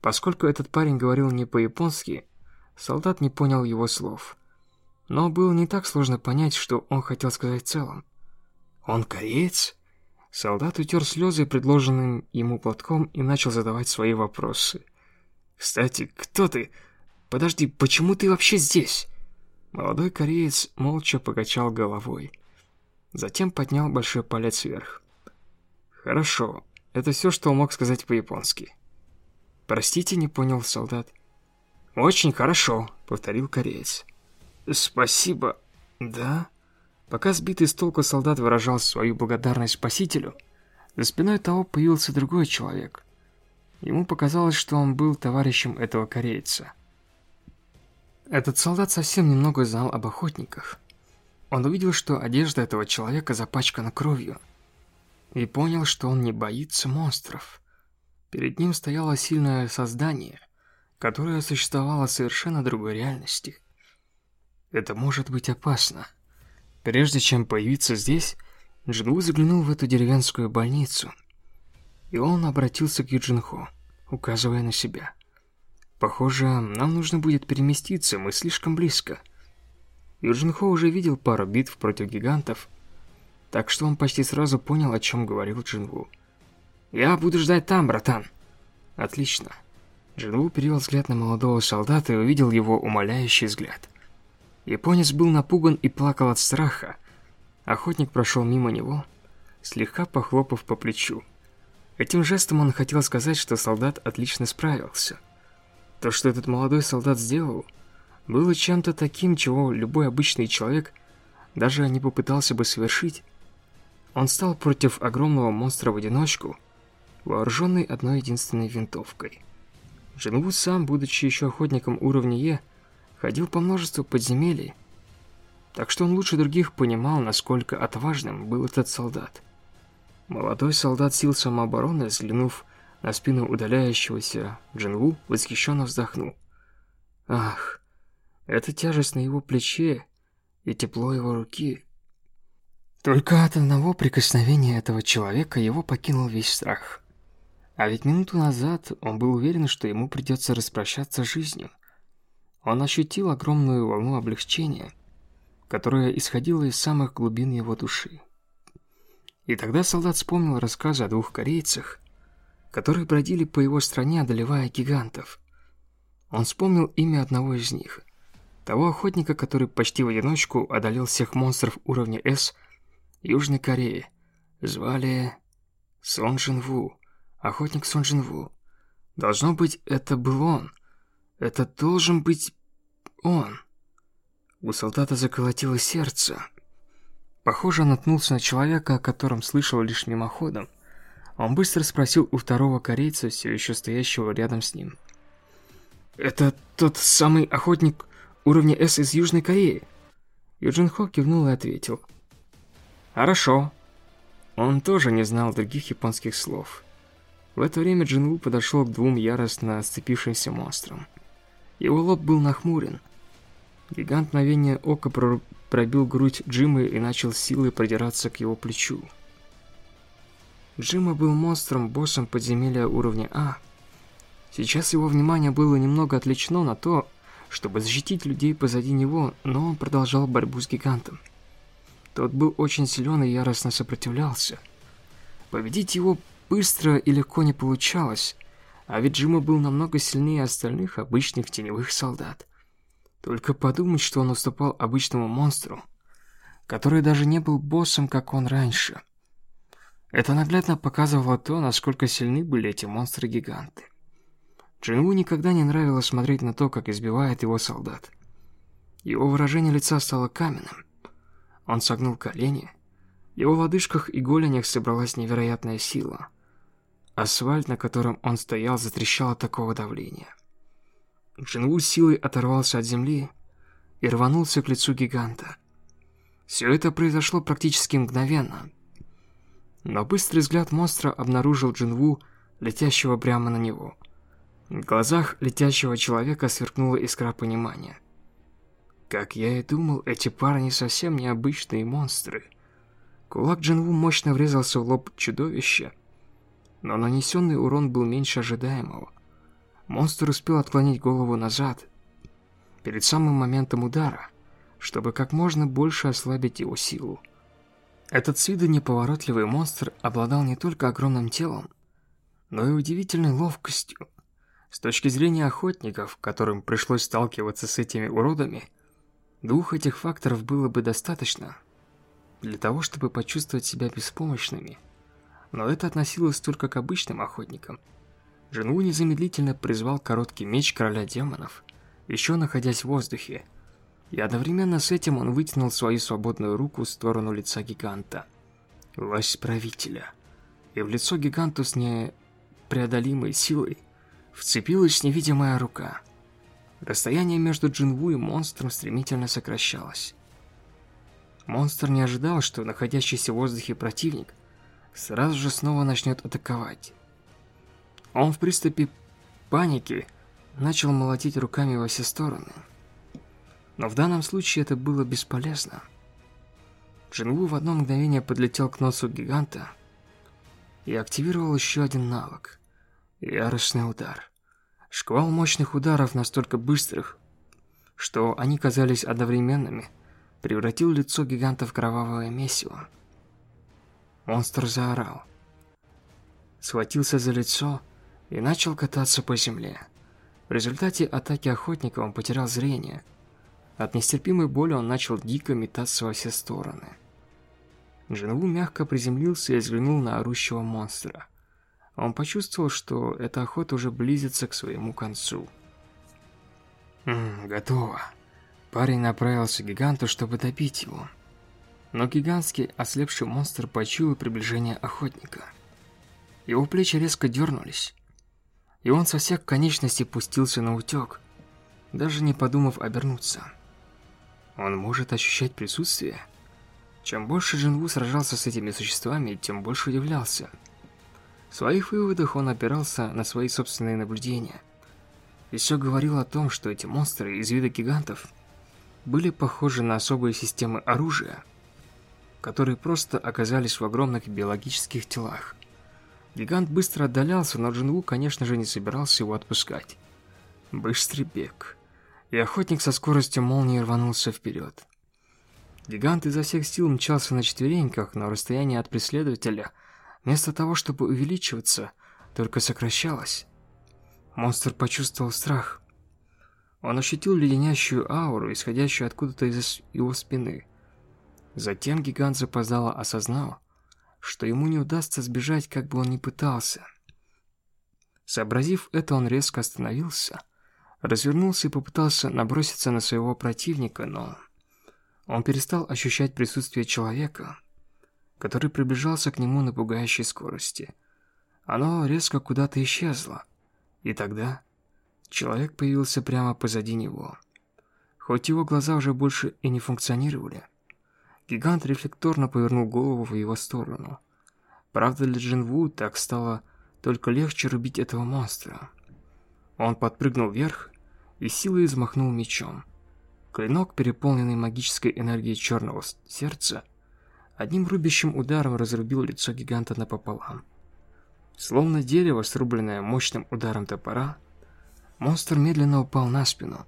Поскольку этот парень говорил не по-японски, солдат не понял его слов. Но было не так сложно понять, что он хотел сказать в целом. «Он кореец?» Солдат утер слезы предложенным ему платком и начал задавать свои вопросы. «Кстати, кто ты? Подожди, почему ты вообще здесь?» Молодой кореец молча покачал головой. Затем поднял большой палец вверх. «Хорошо, это все, что он мог сказать по-японски». «Простите, не понял солдат». «Очень хорошо», — повторил кореец. «Спасибо». «Да?» Пока сбитый с толку солдат выражал свою благодарность спасителю, за спиной того появился другой человек. Ему показалось, что он был товарищем этого корейца. Этот солдат совсем немного знал об охотниках. Он увидел, что одежда этого человека запачкана кровью, и понял, что он не боится монстров. Перед ним стояло сильное создание, которое существовало в совершенно другой реальности. Это может быть опасно. Прежде чем появиться здесь, Джинву заглянул в эту деревенскую больницу, и он обратился к Юджинхо, указывая на себя. «Похоже, нам нужно будет переместиться, мы слишком близко». Юджинхо уже видел пару битв против гигантов, так что он почти сразу понял, о чем говорил Джинву. «Я буду ждать там, братан». «Отлично». Джинву перевел взгляд на молодого солдата и увидел его умоляющий взгляд. Японец был напуган и плакал от страха. Охотник прошел мимо него, слегка похлопав по плечу. Этим жестом он хотел сказать, что солдат отлично справился. То, что этот молодой солдат сделал, было чем-то таким, чего любой обычный человек даже не попытался бы совершить. Он стал против огромного монстра в одиночку, вооруженный одной единственной винтовкой. Джинву сам, будучи еще охотником уровня Е, ходил по множеству подземелий, так что он лучше других понимал, насколько отважным был этот солдат. Молодой солдат сил самообороны, взглянув на спину удаляющегося Джинву, восхищенно вздохнул. Ах, эта тяжесть на его плече и тепло его руки. Только от одного прикосновения этого человека его покинул весь страх. А ведь минуту назад он был уверен, что ему придется распрощаться с жизнью. Он ощутил огромную волну облегчения, которая исходила из самых глубин его души. И тогда солдат вспомнил рассказы о двух корейцах, которые бродили по его стране, одолевая гигантов. Он вспомнил имя одного из них, того охотника, который почти в одиночку одолел всех монстров уровня С Южной Кореи. Звали Сон Джин Ву, охотник Сон Джин Ву. Должно быть, это был он. Это должен быть он. У солдата заколотилось сердце. Похоже, он наткнулся на человека, о котором слышал лишь мимоходом. Он быстро спросил у второго корейца, все еще стоящего рядом с ним. «Это тот самый охотник уровня С из Южной Кореи?» Юджин Хо кивнул и ответил. «Хорошо». Он тоже не знал других японских слов. В это время Джин Ву подошел к двум яростно сцепившимся монстрам. Его лоб был нахмурен. Гигант мгновение ока пробил грудь Джима и начал силой продираться к его плечу. Джима был монстром, боссом подземелья уровня А. Сейчас его внимание было немного отвлечено на то, чтобы защитить людей позади него, но он продолжал борьбу с гигантом. Тот был очень силен и яростно сопротивлялся. Победить его быстро и легко не получалось, а ведь Джима был намного сильнее остальных обычных теневых солдат. Только подумать, что он уступал обычному монстру, который даже не был боссом, как он раньше. Это наглядно показывало то, насколько сильны были эти монстры-гиганты. Джинву никогда не нравилось смотреть на то, как избивает его солдат. Его выражение лица стало каменным. Он согнул колени. В его лодыжках и голенях собралась невероятная сила – Асфальт, на котором он стоял, затрещал от такого давления. Джинву силой оторвался от земли и рванулся к лицу гиганта. Все это произошло практически мгновенно. Но быстрый взгляд монстра обнаружил Джинву, летящего прямо на него. В глазах летящего человека сверкнула искра понимания. Как я и думал, эти парни совсем необычные монстры. Кулак Джинву мощно врезался в лоб чудовища, но нанесенный урон был меньше ожидаемого. Монстр успел отклонить голову назад, перед самым моментом удара, чтобы как можно больше ослабить его силу. Этот с виду неповоротливый монстр обладал не только огромным телом, но и удивительной ловкостью. С точки зрения охотников, которым пришлось сталкиваться с этими уродами, двух этих факторов было бы достаточно для того, чтобы почувствовать себя беспомощными. Но это относилось только к обычным охотникам. Джинву незамедлительно призвал короткий меч короля демонов, еще находясь в воздухе, и одновременно с этим он вытянул свою свободную руку в сторону лица гиганта. Власть правителя. И в лицо гиганту с непреодолимой силой вцепилась невидимая рука. Расстояние между Джинву и монстром стремительно сокращалось. Монстр не ожидал, что находящийся в воздухе противник сразу же снова начнет атаковать. Он в приступе паники начал молотить руками во все стороны. Но в данном случае это было бесполезно. Джинву в одно мгновение подлетел к носу гиганта и активировал еще один навык – яростный удар. Шквал мощных ударов настолько быстрых, что они казались одновременными, превратил лицо гиганта в кровавое месиво. Монстр заорал, схватился за лицо и начал кататься по земле. В результате атаки охотника он потерял зрение. От нестерпимой боли он начал дико метаться во все стороны. Джинву мягко приземлился и взглянул на орущего монстра. Он почувствовал, что эта охота уже близится к своему концу. «Ммм, готово». Парень направился к гиганту, чтобы добить его. Но гигантский ослепший монстр почуял приближение охотника. Его плечи резко дернулись и он со всех конечностей пустился на утек, даже не подумав обернуться. Он может ощущать присутствие? Чем больше Джинву сражался с этими существами, тем больше удивлялся. В своих выводах он опирался на свои собственные наблюдения. И все говорил о том, что эти монстры из вида гигантов были похожи на особые системы оружия, которые просто оказались в огромных биологических телах. Гигант быстро отдалялся, но Джинву, конечно же, не собирался его отпускать. Быстрый бег. И охотник со скоростью молнии рванулся вперед. Гигант изо всех сил мчался на четвереньках, но расстояние от преследователя, вместо того, чтобы увеличиваться, только сокращалось. Монстр почувствовал страх. Он ощутил леденящую ауру, исходящую откуда-то из его спины. Затем гигант запоздало осознал, что ему не удастся сбежать, как бы он ни пытался. Сообразив это, он резко остановился, развернулся и попытался наброситься на своего противника, но он перестал ощущать присутствие человека, который приближался к нему на пугающей скорости. Оно резко куда-то исчезло, и тогда человек появился прямо позади него. Хоть его глаза уже больше и не функционировали, Гигант рефлекторно повернул голову в его сторону. Правда, для Джинву так стало только легче рубить этого монстра. Он подпрыгнул вверх и силой взмахнул мечом. Клинок, переполненный магической энергией черного сердца, одним рубящим ударом разрубил лицо гиганта напополам. Словно дерево, срубленное мощным ударом топора, монстр медленно упал на спину.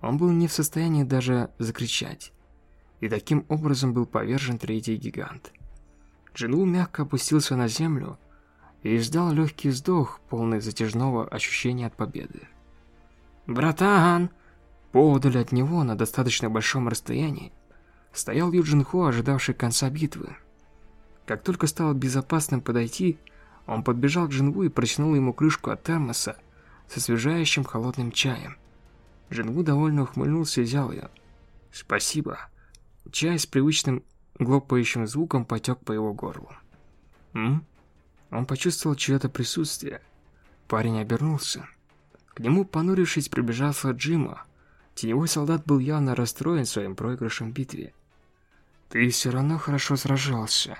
Он был не в состоянии даже закричать и таким образом был повержен третий гигант. Джину мягко опустился на землю и издал легкий вздох, полный затяжного ощущения от победы. «Братан!» Поодаль от него, на достаточно большом расстоянии, стоял Юджин Хо, ожидавший конца битвы. Как только стало безопасным подойти, он подбежал к Джинву и протянул ему крышку от термоса с освежающим холодным чаем. Джинву довольно ухмыльнулся и взял ее. «Спасибо», Чай с привычным глопающим звуком потек по его горлу. «М?» Он почувствовал чье-то присутствие. Парень обернулся. К нему, понурившись, приближался Джима. Теневой солдат был явно расстроен своим проигрышем в битве. «Ты все равно хорошо сражался.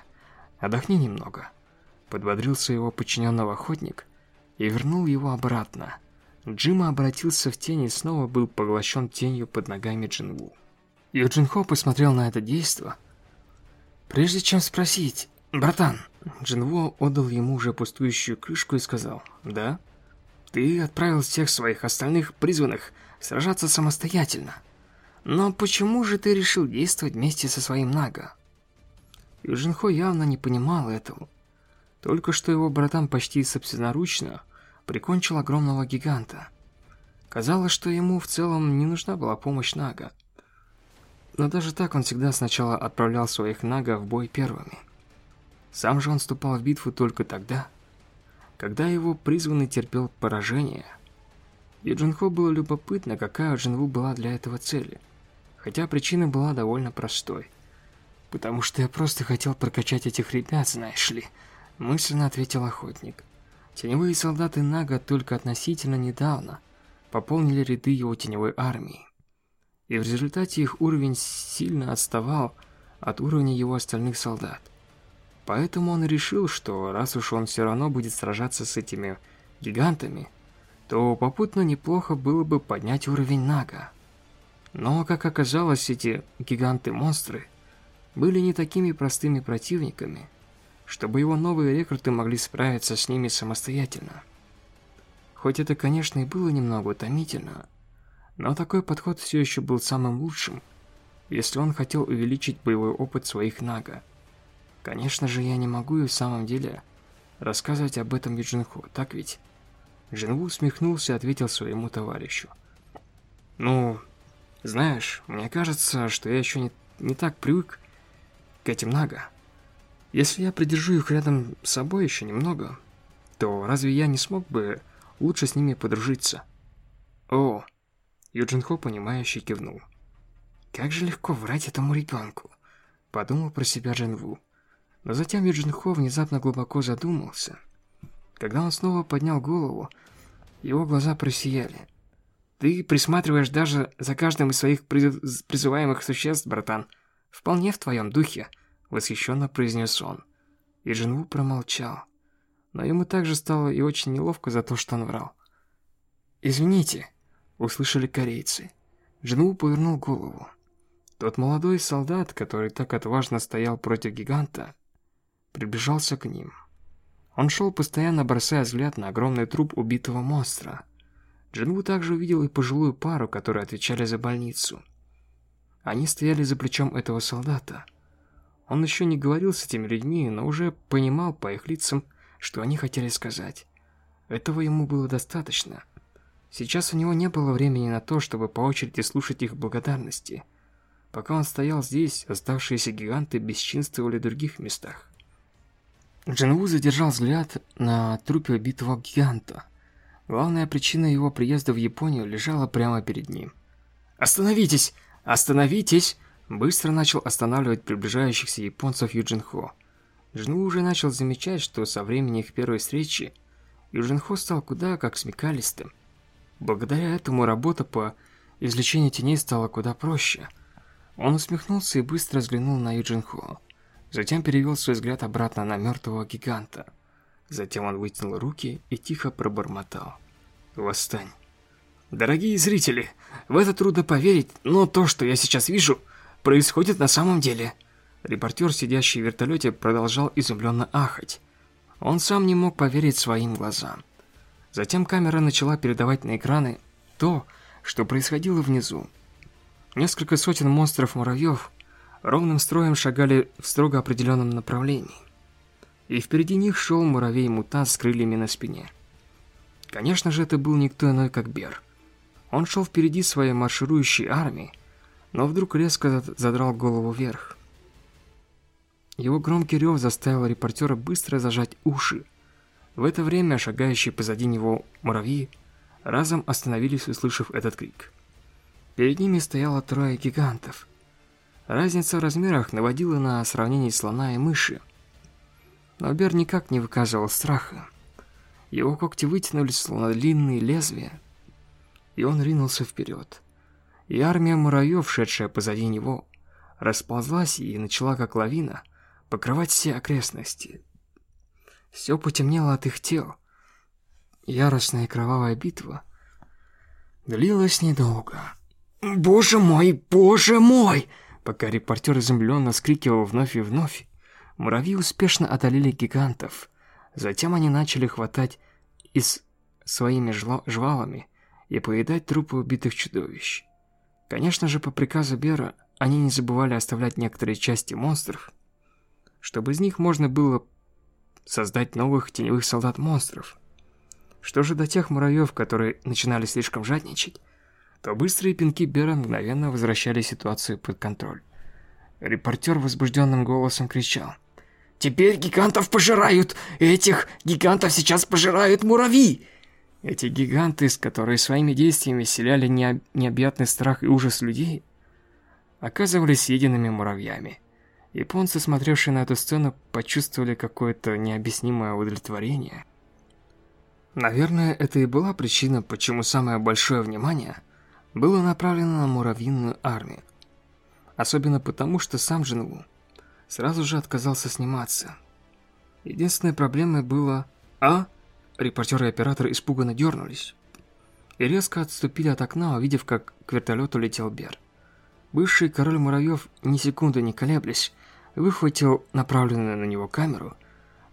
Отдохни немного», — подбодрился его подчиненного охотник и вернул его обратно. Джима обратился в тень и снова был поглощен тенью под ногами Джинву. Юджин Хо посмотрел на это действо. Прежде чем спросить, «Братан», Джинву отдал ему уже пустующую крышку и сказал, «Да?» Ты отправил всех своих остальных призванных сражаться самостоятельно. Но почему же ты решил действовать вместе со своим Нага? Юджинхо явно не понимал этого. Только что его братан почти собственноручно прикончил огромного гиганта. Казалось, что ему в целом не нужна была помощь Нага. Но даже так он всегда сначала отправлял своих Нага в бой первыми. Сам же он вступал в битву только тогда, когда его призванный терпел поражение. И Джинхо было любопытно, какая у Джинву была для этого цели. Хотя причина была довольно простой. «Потому что я просто хотел прокачать этих ребят, знаешь ли», — мысленно ответил охотник. Теневые солдаты Нага только относительно недавно пополнили ряды его теневой армии. И в результате их уровень сильно отставал от уровня его остальных солдат. Поэтому он решил, что раз уж он все равно будет сражаться с этими гигантами, то попутно неплохо было бы поднять уровень Нага. Но, как оказалось, эти гиганты-монстры были не такими простыми противниками, чтобы его новые рекруты могли справиться с ними самостоятельно. Хоть это, конечно, и было немного утомительно, но такой подход все еще был самым лучшим, если он хотел увеличить боевой опыт своих Нага. Конечно же, я не могу и в самом деле рассказывать об этом Юджинху, так ведь? Джинву усмехнулся и ответил своему товарищу. Ну, знаешь, мне кажется, что я еще не, не так привык к этим Нага. Если я придержу их рядом с собой еще немного, то разве я не смог бы лучше с ними подружиться? О, Юджинхо, понимающе кивнул. Как же легко врать этому ребенку, подумал про себя Джинву. Но затем Юджин Хо внезапно глубоко задумался. Когда он снова поднял голову, его глаза просияли. «Ты присматриваешь даже за каждым из своих приз... призываемых существ, братан. Вполне в твоем духе», — восхищенно произнес он. И Джинву промолчал. Но ему также стало и очень неловко за то, что он врал. «Извините», — услышали корейцы. Джинву повернул голову. Тот молодой солдат, который так отважно стоял против гиганта, приближался к ним. Он шел, постоянно бросая взгляд на огромный труп убитого монстра. Джинву также увидел и пожилую пару, которые отвечали за больницу. Они стояли за плечом этого солдата. Он еще не говорил с этими людьми, но уже понимал по их лицам, что они хотели сказать. Этого ему было достаточно. Сейчас у него не было времени на то, чтобы по очереди слушать их благодарности. Пока он стоял здесь, оставшиеся гиганты бесчинствовали в других местах. Джинву задержал взгляд на трупе убитого гиганта. Главная причина его приезда в Японию лежала прямо перед ним. «Остановитесь! Остановитесь!» Быстро начал останавливать приближающихся японцев Юджинхо. Джинву уже начал замечать, что со времени их первой встречи Юджинхо стал куда как смекалистым. Благодаря этому работа по извлечению теней стала куда проще. Он усмехнулся и быстро взглянул на Юджинхо. Затем перевел свой взгляд обратно на мертвого гиганта. Затем он вытянул руки и тихо пробормотал. «Восстань». Дорогие зрители, в это трудно поверить, но то, что я сейчас вижу, происходит на самом деле. Репортер, сидящий в вертолете, продолжал изумленно ахать. Он сам не мог поверить своим глазам. Затем камера начала передавать на экраны то, что происходило внизу. Несколько сотен монстров-муравьев ровным строем шагали в строго определенном направлении. И впереди них шел муравей-мутант с крыльями на спине. Конечно же, это был никто иной, как Бер. Он шел впереди своей марширующей армии, но вдруг резко задрал голову вверх. Его громкий рев заставил репортера быстро зажать уши. В это время шагающие позади него муравьи разом остановились, услышав этот крик. Перед ними стояло трое гигантов – Разница в размерах наводила на сравнение слона и мыши. Но Бер никак не выказывал страха. Его когти вытянулись, словно длинные лезвия, и он ринулся вперед. И армия муравьев, шедшая позади него, расползлась и начала, как лавина, покрывать все окрестности. Все потемнело от их тел. Яростная кровавая битва длилась недолго. «Боже мой, боже мой!» Пока репортер изумленно скрикивал вновь и вновь, муравьи успешно одолели гигантов. Затем они начали хватать из своими жвалами и поедать трупы убитых чудовищ. Конечно же, по приказу Бера, они не забывали оставлять некоторые части монстров, чтобы из них можно было создать новых теневых солдат-монстров. Что же до тех муравьев, которые начинали слишком жадничать, то быстрые пинки Бера мгновенно возвращали ситуацию под контроль. Репортер возбужденным голосом кричал. «Теперь гигантов пожирают! Этих гигантов сейчас пожирают муравьи!» Эти гиганты, с которые своими действиями вселяли необъятный страх и ужас людей, оказывались съеденными муравьями. Японцы, смотревшие на эту сцену, почувствовали какое-то необъяснимое удовлетворение. Наверное, это и была причина, почему самое большое внимание было направлено на муравьиную армию. Особенно потому, что сам Джинву сразу же отказался сниматься. Единственной проблемой было «А?» Репортеры и оператор испуганно дернулись и резко отступили от окна, увидев, как к вертолету летел Бер. Бывший король муравьев, ни секунды не колеблясь, выхватил направленную на него камеру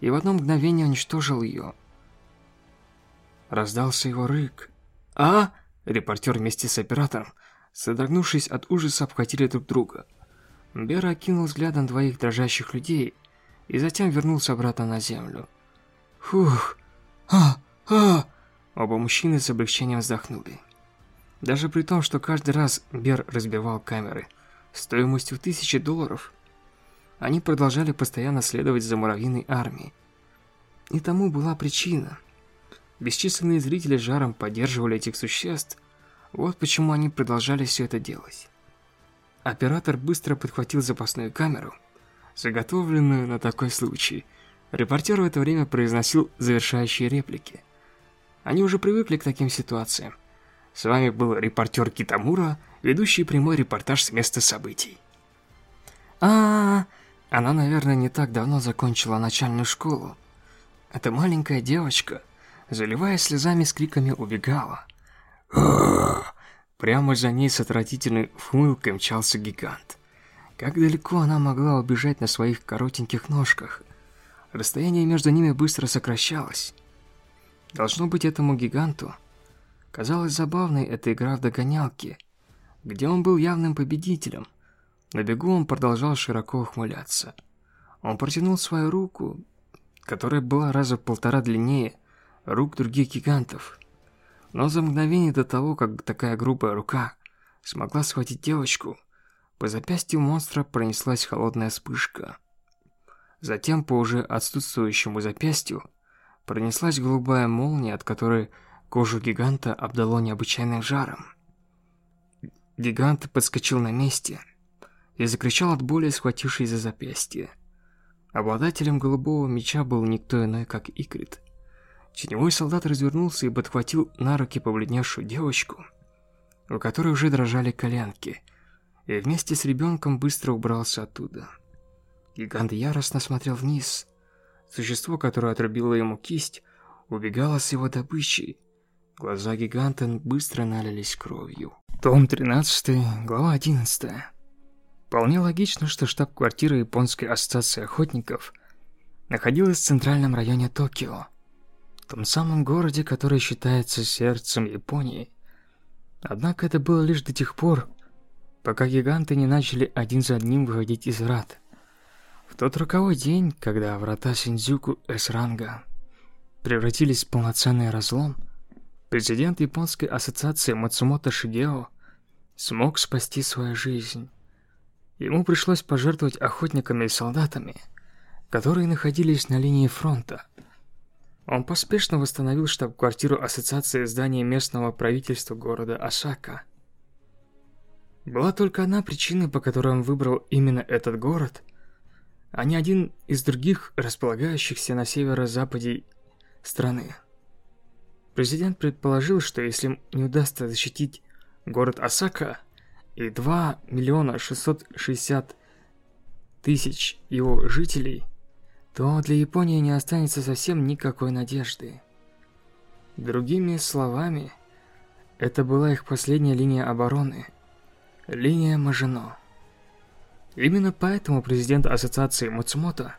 и в одно мгновение уничтожил ее. Раздался его рык. «А?» Репортер вместе с оператором, содрогнувшись от ужаса, обхватили друг друга. Бер окинул взглядом двоих дрожащих людей и затем вернулся обратно на землю. «Фух! А! А!» Оба мужчины с облегчением вздохнули. Даже при том, что каждый раз Бер разбивал камеры стоимостью тысячи долларов, они продолжали постоянно следовать за муравьиной армией. И тому была причина. Бесчисленные зрители жаром поддерживали этих существ, вот почему они продолжали все это делать. Оператор быстро подхватил запасную камеру, заготовленную на такой случай. Репортер в это время произносил завершающие реплики. Они уже привыкли к таким ситуациям. С вами был репортер Китамура, ведущий прямой репортаж с места событий. А, -а, -а она, наверное, не так давно закончила начальную школу. Эта маленькая девочка, заливаясь слезами с криками, убегала. Прямо за ней с отвратительной хмылкой мчался гигант. Как далеко она могла убежать на своих коротеньких ножках? Расстояние между ними быстро сокращалось. Должно быть, этому гиганту казалось забавной эта игра в догонялки, где он был явным победителем – на бегу он продолжал широко ухмыляться. Он протянул свою руку, которая была раза в полтора длиннее рук других гигантов. Но за мгновение до того, как такая грубая рука смогла схватить девочку, по запястью монстра пронеслась холодная вспышка. Затем по уже отсутствующему запястью пронеслась голубая молния, от которой кожу гиганта обдало необычайным жаром. Гигант подскочил на месте – и закричал от боли, схватившись за запястье. Обладателем голубого меча был никто иной, как Икрит. Теневой солдат развернулся и подхватил на руки побледневшую девочку, у которой уже дрожали коленки, и вместе с ребенком быстро убрался оттуда. Гигант яростно смотрел вниз. Существо, которое отрубило ему кисть, убегало с его добычей. Глаза гиганта быстро налились кровью. Том 13, глава 11. Вполне логично, что штаб-квартира Японской ассоциации охотников находилась в центральном районе Токио, в том самом городе, который считается сердцем Японии. Однако это было лишь до тех пор, пока гиганты не начали один за одним выходить из врат. В тот роковой день, когда врата Синдзюку С-ранга превратились в полноценный разлом, президент Японской ассоциации Мацумото Шигео смог спасти свою жизнь. Ему пришлось пожертвовать охотниками и солдатами, которые находились на линии фронта. Он поспешно восстановил штаб-квартиру Ассоциации здания местного правительства города Осака. Была только одна причина, по которой он выбрал именно этот город, а не один из других располагающихся на северо-западе страны. Президент предположил, что если не удастся защитить город Осака, и 2 миллиона 660 тысяч его жителей, то для Японии не останется совсем никакой надежды. Другими словами, это была их последняя линия обороны, линия Мажино. Именно поэтому президент ассоциации Муцумото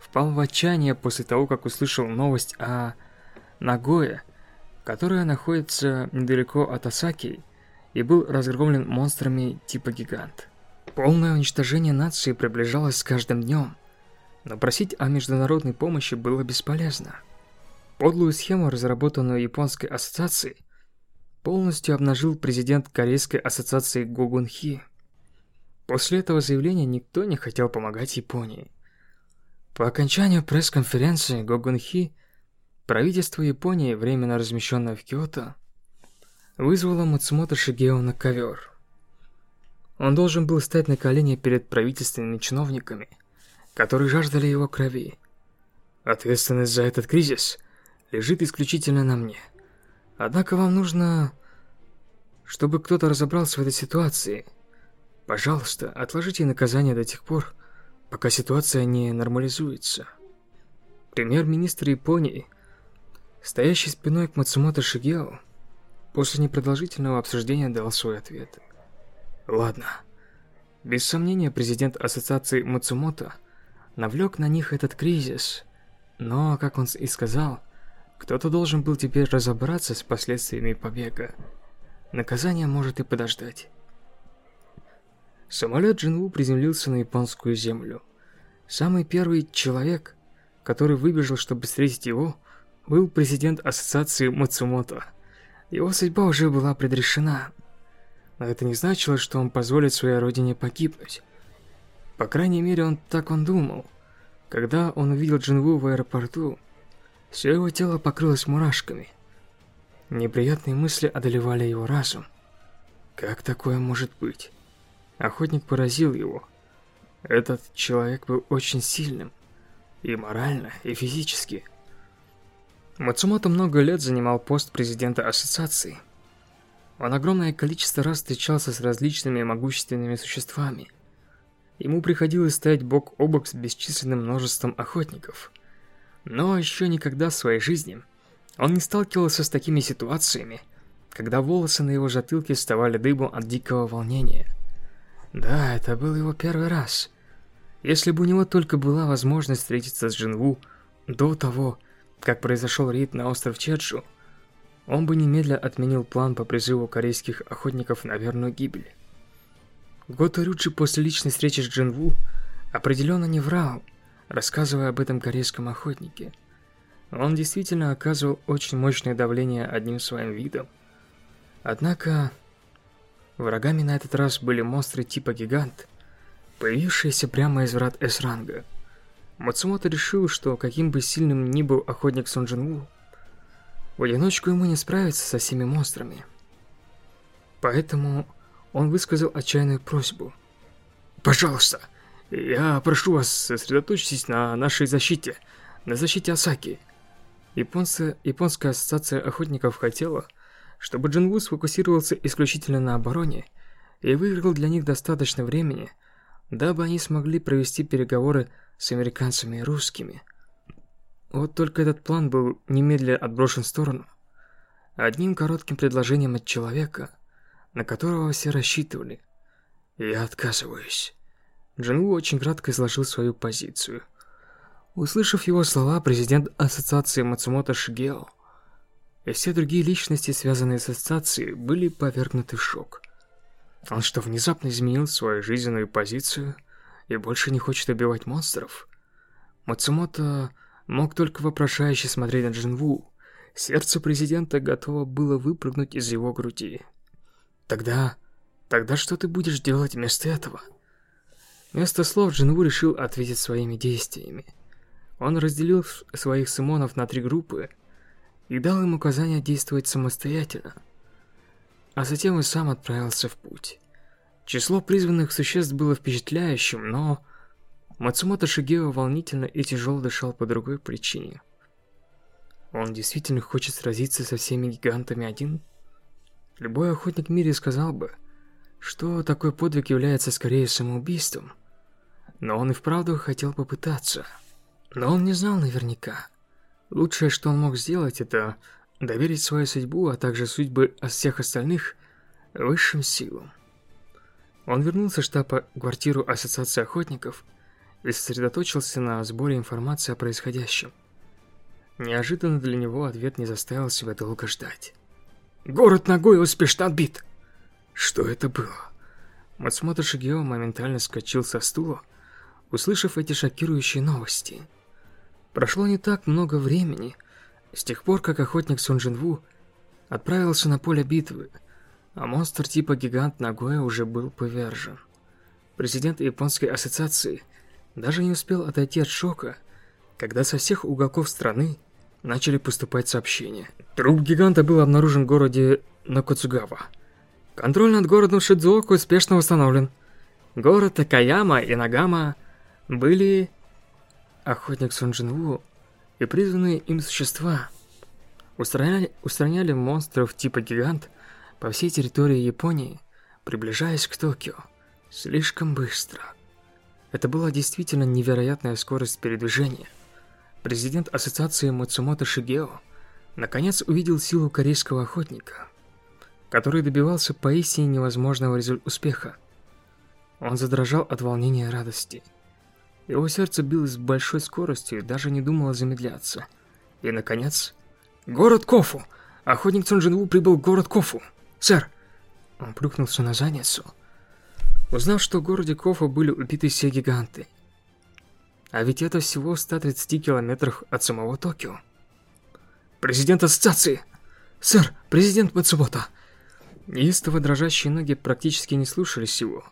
впал в отчаяние после того, как услышал новость о Нагое, которая находится недалеко от Осаки и был разгромлен монстрами типа гигант. Полное уничтожение нации приближалось с каждым днем, но просить о международной помощи было бесполезно. Подлую схему, разработанную японской ассоциацией, полностью обнажил президент Корейской ассоциации Гогунхи. После этого заявления никто не хотел помогать Японии. По окончанию пресс-конференции Гогунхи правительство Японии, временно размещенное в Киото, вызвало Мацумото Шигео на ковер. Он должен был стать на колени перед правительственными чиновниками, которые жаждали его крови. Ответственность за этот кризис лежит исключительно на мне. Однако вам нужно, чтобы кто-то разобрался в этой ситуации. Пожалуйста, отложите наказание до тех пор, пока ситуация не нормализуется. Премьер-министр Японии, стоящий спиной к Мацумото Шигео, после непродолжительного обсуждения дал свой ответ. Ладно. Без сомнения, президент ассоциации Мацумото навлек на них этот кризис. Но, как он и сказал, кто-то должен был теперь разобраться с последствиями побега. Наказание может и подождать. Самолет Джинву приземлился на японскую землю. Самый первый человек, который выбежал, чтобы встретить его, был президент ассоциации Мацумото. Его судьба уже была предрешена. Но это не значило, что он позволит своей родине погибнуть. По крайней мере, он так он думал. Когда он увидел Джинву в аэропорту, все его тело покрылось мурашками. Неприятные мысли одолевали его разум. Как такое может быть? Охотник поразил его. Этот человек был очень сильным. И морально, и физически. Мацумото много лет занимал пост президента ассоциации. Он огромное количество раз встречался с различными могущественными существами. Ему приходилось стоять бок о бок с бесчисленным множеством охотников. Но еще никогда в своей жизни он не сталкивался с такими ситуациями, когда волосы на его затылке вставали дыбом от дикого волнения. Да, это был его первый раз. Если бы у него только была возможность встретиться с Джинву до того, как произошел рейд на остров Чеджу, он бы немедля отменил план по призыву корейских охотников на верную гибель. Гото Рюджи после личной встречи с Джинву определенно не врал, рассказывая об этом корейском охотнике. Он действительно оказывал очень мощное давление одним своим видом. Однако, врагами на этот раз были монстры типа гигант, появившиеся прямо из врат С-ранга. Мацумото решил, что каким бы сильным ни был охотник Сон Джин в одиночку ему не справиться со всеми монстрами. Поэтому он высказал отчаянную просьбу. «Пожалуйста, я прошу вас, сосредоточьтесь на нашей защите, на защите Асаки». Японцы, Японская ассоциация охотников хотела, чтобы Джинву сфокусировался исключительно на обороне и выиграл для них достаточно времени, дабы они смогли провести переговоры с американцами и русскими – вот только этот план был немедля отброшен в сторону. Одним коротким предложением от человека, на которого все рассчитывали. Я отказываюсь. Джинву очень кратко изложил свою позицию. Услышав его слова, президент ассоциации Мацумото Шигео и все другие личности, связанные с ассоциацией, были повергнуты в шок. Он что, внезапно изменил свою жизненную позицию и больше не хочет убивать монстров? Мацумото мог только вопрошающе смотреть на Джинву. Сердце президента готово было выпрыгнуть из его груди. Тогда... Тогда что ты будешь делать вместо этого? Вместо слов Джинву решил ответить своими действиями. Он разделил своих симонов на три группы и дал им указание действовать самостоятельно. А затем и сам отправился в путь. Число призванных существ было впечатляющим, но Мацумото Шигео волнительно и тяжело дышал по другой причине. Он действительно хочет сразиться со всеми гигантами один? Любой охотник в мире сказал бы, что такой подвиг является скорее самоубийством. Но он и вправду хотел попытаться. Но он не знал наверняка. Лучшее, что он мог сделать, это доверить свою судьбу, а также судьбы всех остальных высшим силам. Он вернулся в штаб-квартиру Ассоциации охотников – и сосредоточился на сборе информации о происходящем. Неожиданно для него ответ не заставил себя долго ждать. «Город ногой успешно отбит!» Что это было? Мацмото Шигео моментально скочил со стула, услышав эти шокирующие новости. Прошло не так много времени с тех пор, как охотник Сон Джинву отправился на поле битвы, а монстр типа гигант Нагоя уже был повержен. Президент японской ассоциации даже не успел отойти от шока, когда со всех уголков страны начали поступать сообщения. Труп гиганта был обнаружен в городе Накоцугава. Контроль над городом Шидзуоку успешно восстановлен. Город Такаяма и Нагама были охотник Сунжинву и призванные им существа устраняли, устраняли монстров типа гигант по всей территории Японии, приближаясь к Токио. Слишком быстро. Это была действительно невероятная скорость передвижения. Президент ассоциации Мацумото Шигео наконец увидел силу корейского охотника, который добивался поистине невозможного успеха. Он задрожал от волнения и радости. Его сердце билось с большой скоростью и даже не думало замедляться. И, наконец... «Город Кофу! Охотник Цунжинву прибыл в город Кофу! Сэр!» Он плюхнулся на задницу. Узнав, что в городе Кофу были убиты все гиганты. А ведь это всего в 130 километрах от самого Токио. «Президент ассоциации! Сэр, президент Мацубото!» Истово дрожащие ноги практически не слушались его.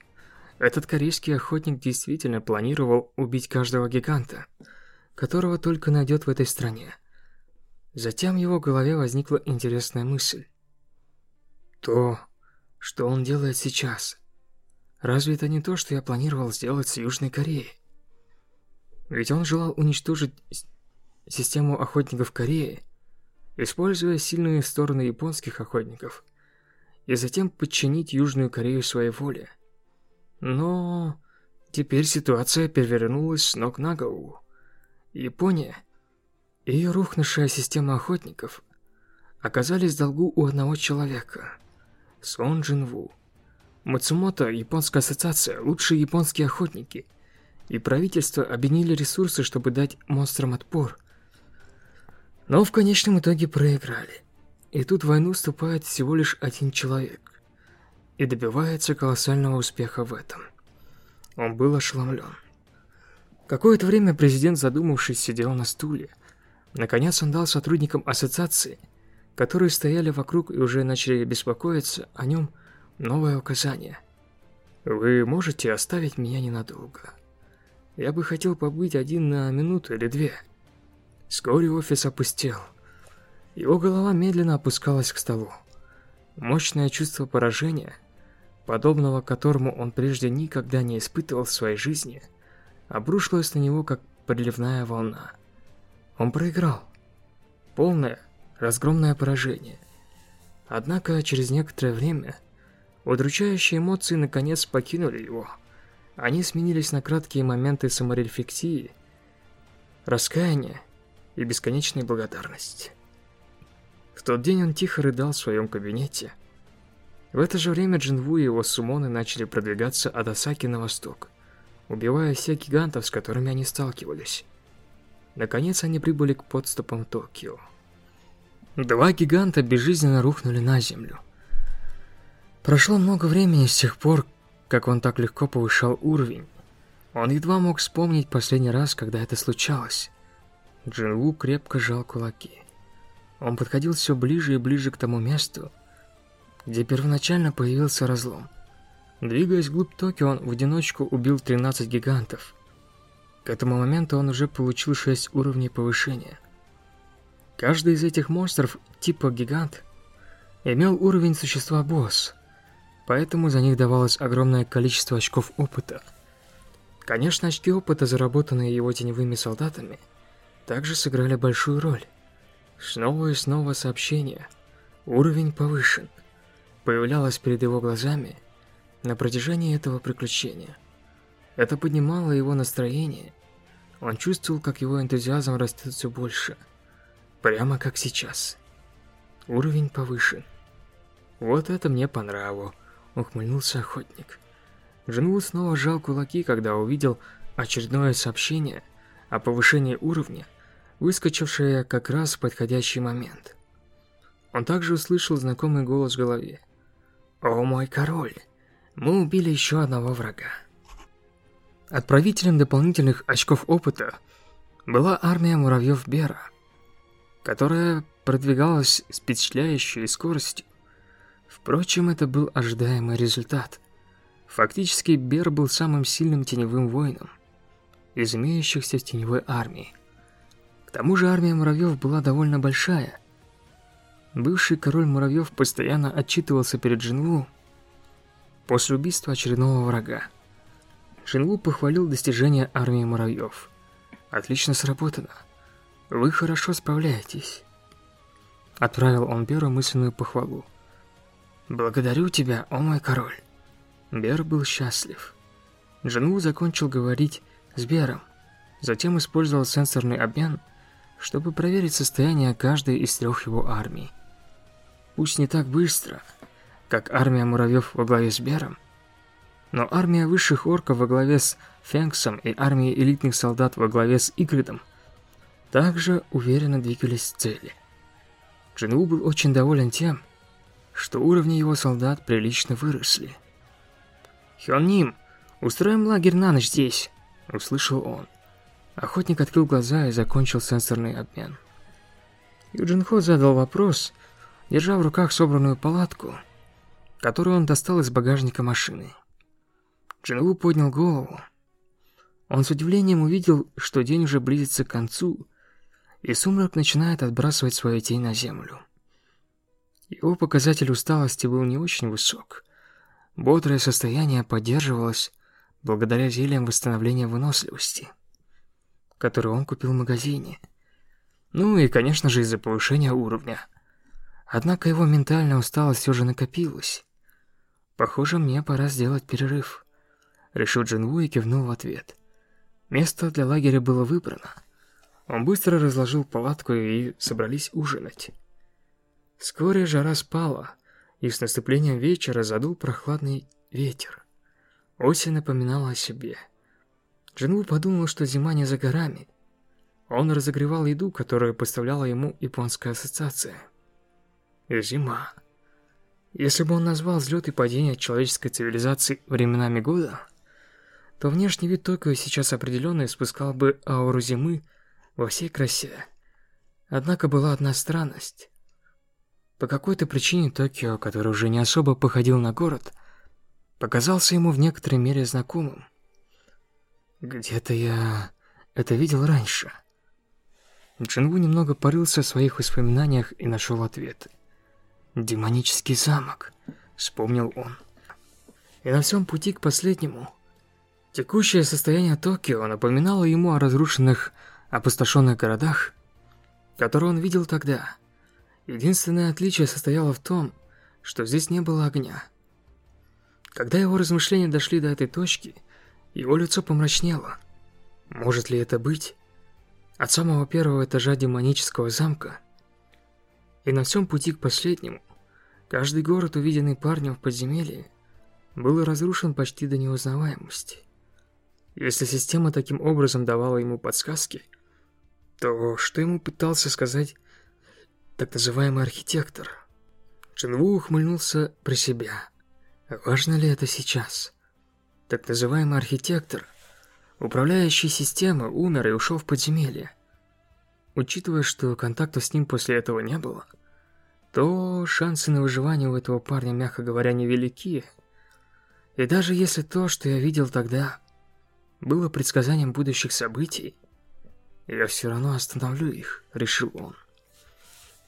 Этот корейский охотник действительно планировал убить каждого гиганта, которого только найдет в этой стране. Затем в его голове возникла интересная мысль. То, что он делает сейчас, разве это не то, что я планировал сделать с Южной Кореей? Ведь он желал уничтожить систему охотников Кореи, используя сильные стороны японских охотников, и затем подчинить Южную Корею своей воле. Но теперь ситуация перевернулась с ног на голову. Япония и ее рухнувшая система охотников оказались в долгу у одного человека – Сон Джин Ву. Мацумото, японская ассоциация, лучшие японские охотники, и правительство объединили ресурсы, чтобы дать монстрам отпор. Но в конечном итоге проиграли. И тут в войну вступает всего лишь один человек и добивается колоссального успеха в этом. Он был ошеломлен. Какое-то время президент, задумавшись, сидел на стуле. Наконец он дал сотрудникам ассоциации, которые стояли вокруг и уже начали беспокоиться о нем, новое указание. «Вы можете оставить меня ненадолго? Я бы хотел побыть один на минуту или две». Вскоре офис опустел. Его голова медленно опускалась к столу. Мощное чувство поражения – подобного которому он прежде никогда не испытывал в своей жизни, обрушилась на него как приливная волна. Он проиграл. Полное, разгромное поражение. Однако через некоторое время удручающие эмоции наконец покинули его. Они сменились на краткие моменты саморефлексии, раскаяния и бесконечной благодарности. В тот день он тихо рыдал в своем кабинете, в это же время Джинву и его сумоны начали продвигаться от Осаки на восток, убивая всех гигантов, с которыми они сталкивались. Наконец они прибыли к подступам Токио. Два гиганта безжизненно рухнули на землю. Прошло много времени с тех пор, как он так легко повышал уровень. Он едва мог вспомнить последний раз, когда это случалось. Джинву крепко сжал кулаки. Он подходил все ближе и ближе к тому месту, где первоначально появился разлом. Двигаясь вглубь Токио, он в одиночку убил 13 гигантов. К этому моменту он уже получил 6 уровней повышения. Каждый из этих монстров типа гигант имел уровень существа босс, поэтому за них давалось огромное количество очков опыта. Конечно, очки опыта, заработанные его теневыми солдатами, также сыграли большую роль. Снова и снова сообщение. Уровень повышен появлялась перед его глазами на протяжении этого приключения. Это поднимало его настроение. Он чувствовал, как его энтузиазм растет все больше. Прямо как сейчас. Уровень повышен. Вот это мне по нраву, ухмыльнулся охотник. Джинву снова сжал кулаки, когда увидел очередное сообщение о повышении уровня выскочившая как раз в подходящий момент. Он также услышал знакомый голос в голове. «О мой король, мы убили еще одного врага». Отправителем дополнительных очков опыта была армия муравьев Бера, которая продвигалась с впечатляющей скоростью. Впрочем, это был ожидаемый результат. Фактически, Бер был самым сильным теневым воином из имеющихся теневой армии. К тому же армия муравьев была довольно большая. Бывший король муравьев постоянно отчитывался перед Джинву после убийства очередного врага. Джинву похвалил достижения армии муравьев. Отлично сработано. Вы хорошо справляетесь. Отправил он Беру мысленную похвалу. Благодарю тебя, о мой король. Бер был счастлив. Джинву закончил говорить с Бером, затем использовал сенсорный обмен, чтобы проверить состояние каждой из трех его армий. Пусть не так быстро, как армия муравьев во главе с Бером, но армия высших орков во главе с Фенксом и армия элитных солдат во главе с Игридом также уверенно двигались к цели. Джинву был очень доволен тем, что уровни его солдат прилично выросли. «Хён устроим лагерь на ночь здесь», — услышал он. Охотник открыл глаза и закончил сенсорный обмен. Юджин Хо задал вопрос, держа в руках собранную палатку, которую он достал из багажника машины. Джинву поднял голову. Он с удивлением увидел, что день уже близится к концу, и сумрак начинает отбрасывать свою тень на землю. Его показатель усталости был не очень высок. Бодрое состояние поддерживалось благодаря зельям восстановления выносливости, которые он купил в магазине. Ну и, конечно же, из-за повышения уровня. Однако его ментальная усталость все же накопилась. Похоже, мне пора сделать перерыв решил Джинву и кивнул в ответ. Место для лагеря было выбрано. Он быстро разложил палатку и собрались ужинать. Вскоре жара спала, и с наступлением вечера задул прохладный ветер. Осень напоминала о себе. Джинву подумал, что зима не за горами. Он разогревал еду, которую поставляла ему японская ассоциация. Зима. Если бы он назвал взлет и падение человеческой цивилизации временами года, то внешний вид Токио сейчас определенно испускал бы ауру зимы во всей красе. Однако была одна странность. По какой-то причине Токио, который уже не особо походил на город, показался ему в некоторой мере знакомым. Где-то я это видел раньше. Джинву немного порылся в своих воспоминаниях и нашел ответ. «Демонический замок», — вспомнил он. И на всем пути к последнему Текущее состояние Токио напоминало ему о разрушенных, опустошенных городах, которые он видел тогда. Единственное отличие состояло в том, что здесь не было огня. Когда его размышления дошли до этой точки, его лицо помрачнело. Может ли это быть? От самого первого этажа демонического замка и на всем пути к последнему, каждый город, увиденный парнем в подземелье, был разрушен почти до неузнаваемости. Если система таким образом давала ему подсказки, то что ему пытался сказать так называемый архитектор? Чинву ухмыльнулся при себя. Важно ли это сейчас? Так называемый архитектор, управляющий системой, умер и ушел в подземелье. Учитывая, что контакта с ним после этого не было, то шансы на выживание у этого парня, мягко говоря, невелики. И даже если то, что я видел тогда, было предсказанием будущих событий, я все равно остановлю их, решил он.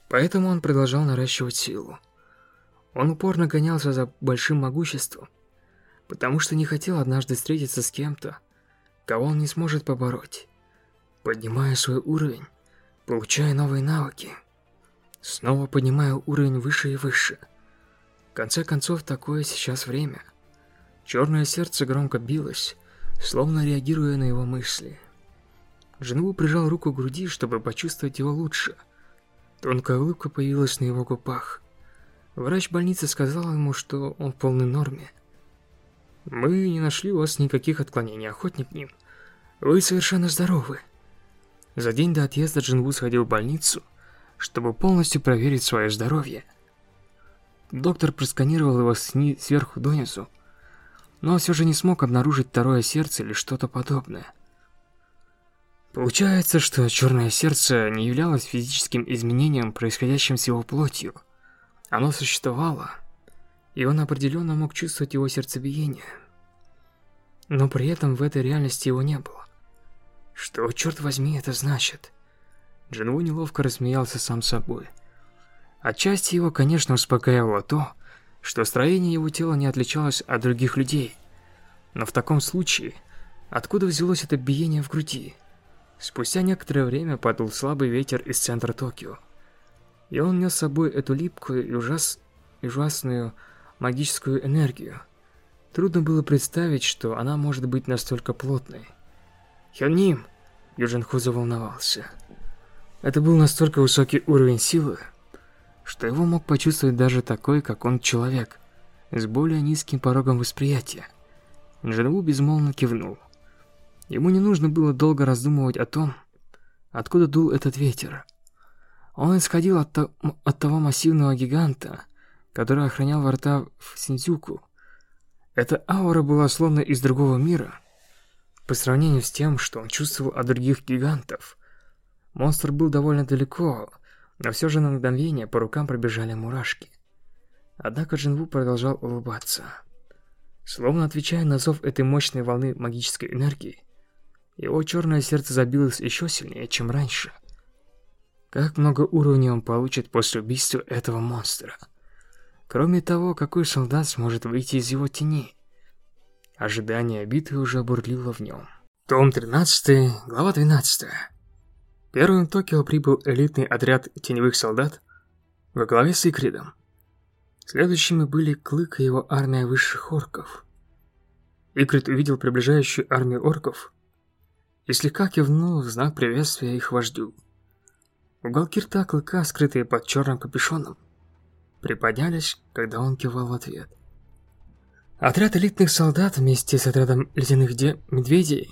Поэтому он продолжал наращивать силу. Он упорно гонялся за большим могуществом, потому что не хотел однажды встретиться с кем-то, кого он не сможет побороть. Поднимая свой уровень, получая новые навыки, снова поднимая уровень выше и выше. В конце концов, такое сейчас время. Черное сердце громко билось, словно реагируя на его мысли. Джинву прижал руку к груди, чтобы почувствовать его лучше. Тонкая улыбка появилась на его губах. Врач больницы сказал ему, что он в полной норме. «Мы не нашли у вас никаких отклонений, охотник Ним. Вы совершенно здоровы». За день до отъезда Джинву сходил в больницу, чтобы полностью проверить свое здоровье. Доктор просканировал его сверху донизу, но все же не смог обнаружить второе сердце или что-то подобное. Получается, что черное сердце не являлось физическим изменением, происходящим с его плотью. Оно существовало, и он определенно мог чувствовать его сердцебиение. Но при этом в этой реальности его не было. Что, черт возьми, это значит? Джинву неловко рассмеялся сам собой. Отчасти его, конечно, успокаивало то, что строение его тела не отличалось от других людей. Но в таком случае, откуда взялось это биение в груди? Спустя некоторое время подул слабый ветер из центра Токио. И он нес с собой эту липкую и ужас... ужасную магическую энергию. Трудно было представить, что она может быть настолько плотной. Хёним! Юджин Ху заволновался. Это был настолько высокий уровень силы, что его мог почувствовать даже такой, как он, человек, с более низким порогом восприятия. Джинву безмолвно кивнул. Ему не нужно было долго раздумывать о том, откуда дул этот ветер. Он исходил от, то, от того массивного гиганта, который охранял врата в Синдзюку. Эта аура была словно из другого мира. По сравнению с тем, что он чувствовал от других гигантов, монстр был довольно далеко, но все же на мгновение по рукам пробежали мурашки. Однако Джинву продолжал улыбаться. Словно отвечая на зов этой мощной волны магической энергии, его черное сердце забилось еще сильнее, чем раньше. Как много уровней он получит после убийства этого монстра? Кроме того, какой солдат сможет выйти из его тени? Ожидание битвы уже бурлило в нем. Том 13, глава 12. Первым в Токио прибыл элитный отряд теневых солдат во главе с Икридом. Следующими были Клык и его армия высших орков. Икрид увидел приближающую армию орков и слегка кивнул в знак приветствия их вождю. Уголки рта клыка, скрытые под черным капюшоном, приподнялись, когда он кивал в ответ. Отряд элитных солдат вместе с отрядом ледяных медведей,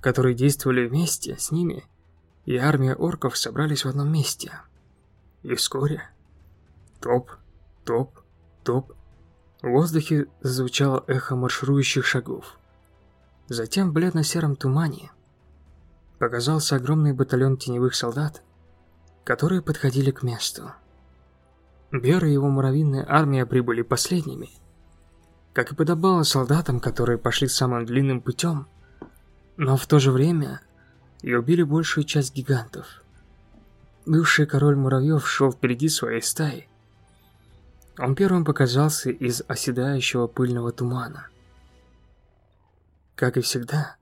которые действовали вместе с ними, и армия орков собрались в одном месте. И вскоре... Топ, топ, топ. В воздухе зазвучало эхо марширующих шагов. Затем в бледно-сером тумане показался огромный батальон теневых солдат, которые подходили к месту. Бер и его муравьиная армия прибыли последними. Как и подобало солдатам, которые пошли самым длинным путем, но в то же время и убили большую часть гигантов. Бывший король муравьев шел впереди своей стаи. Он первым показался из оседающего пыльного тумана. Как и всегда,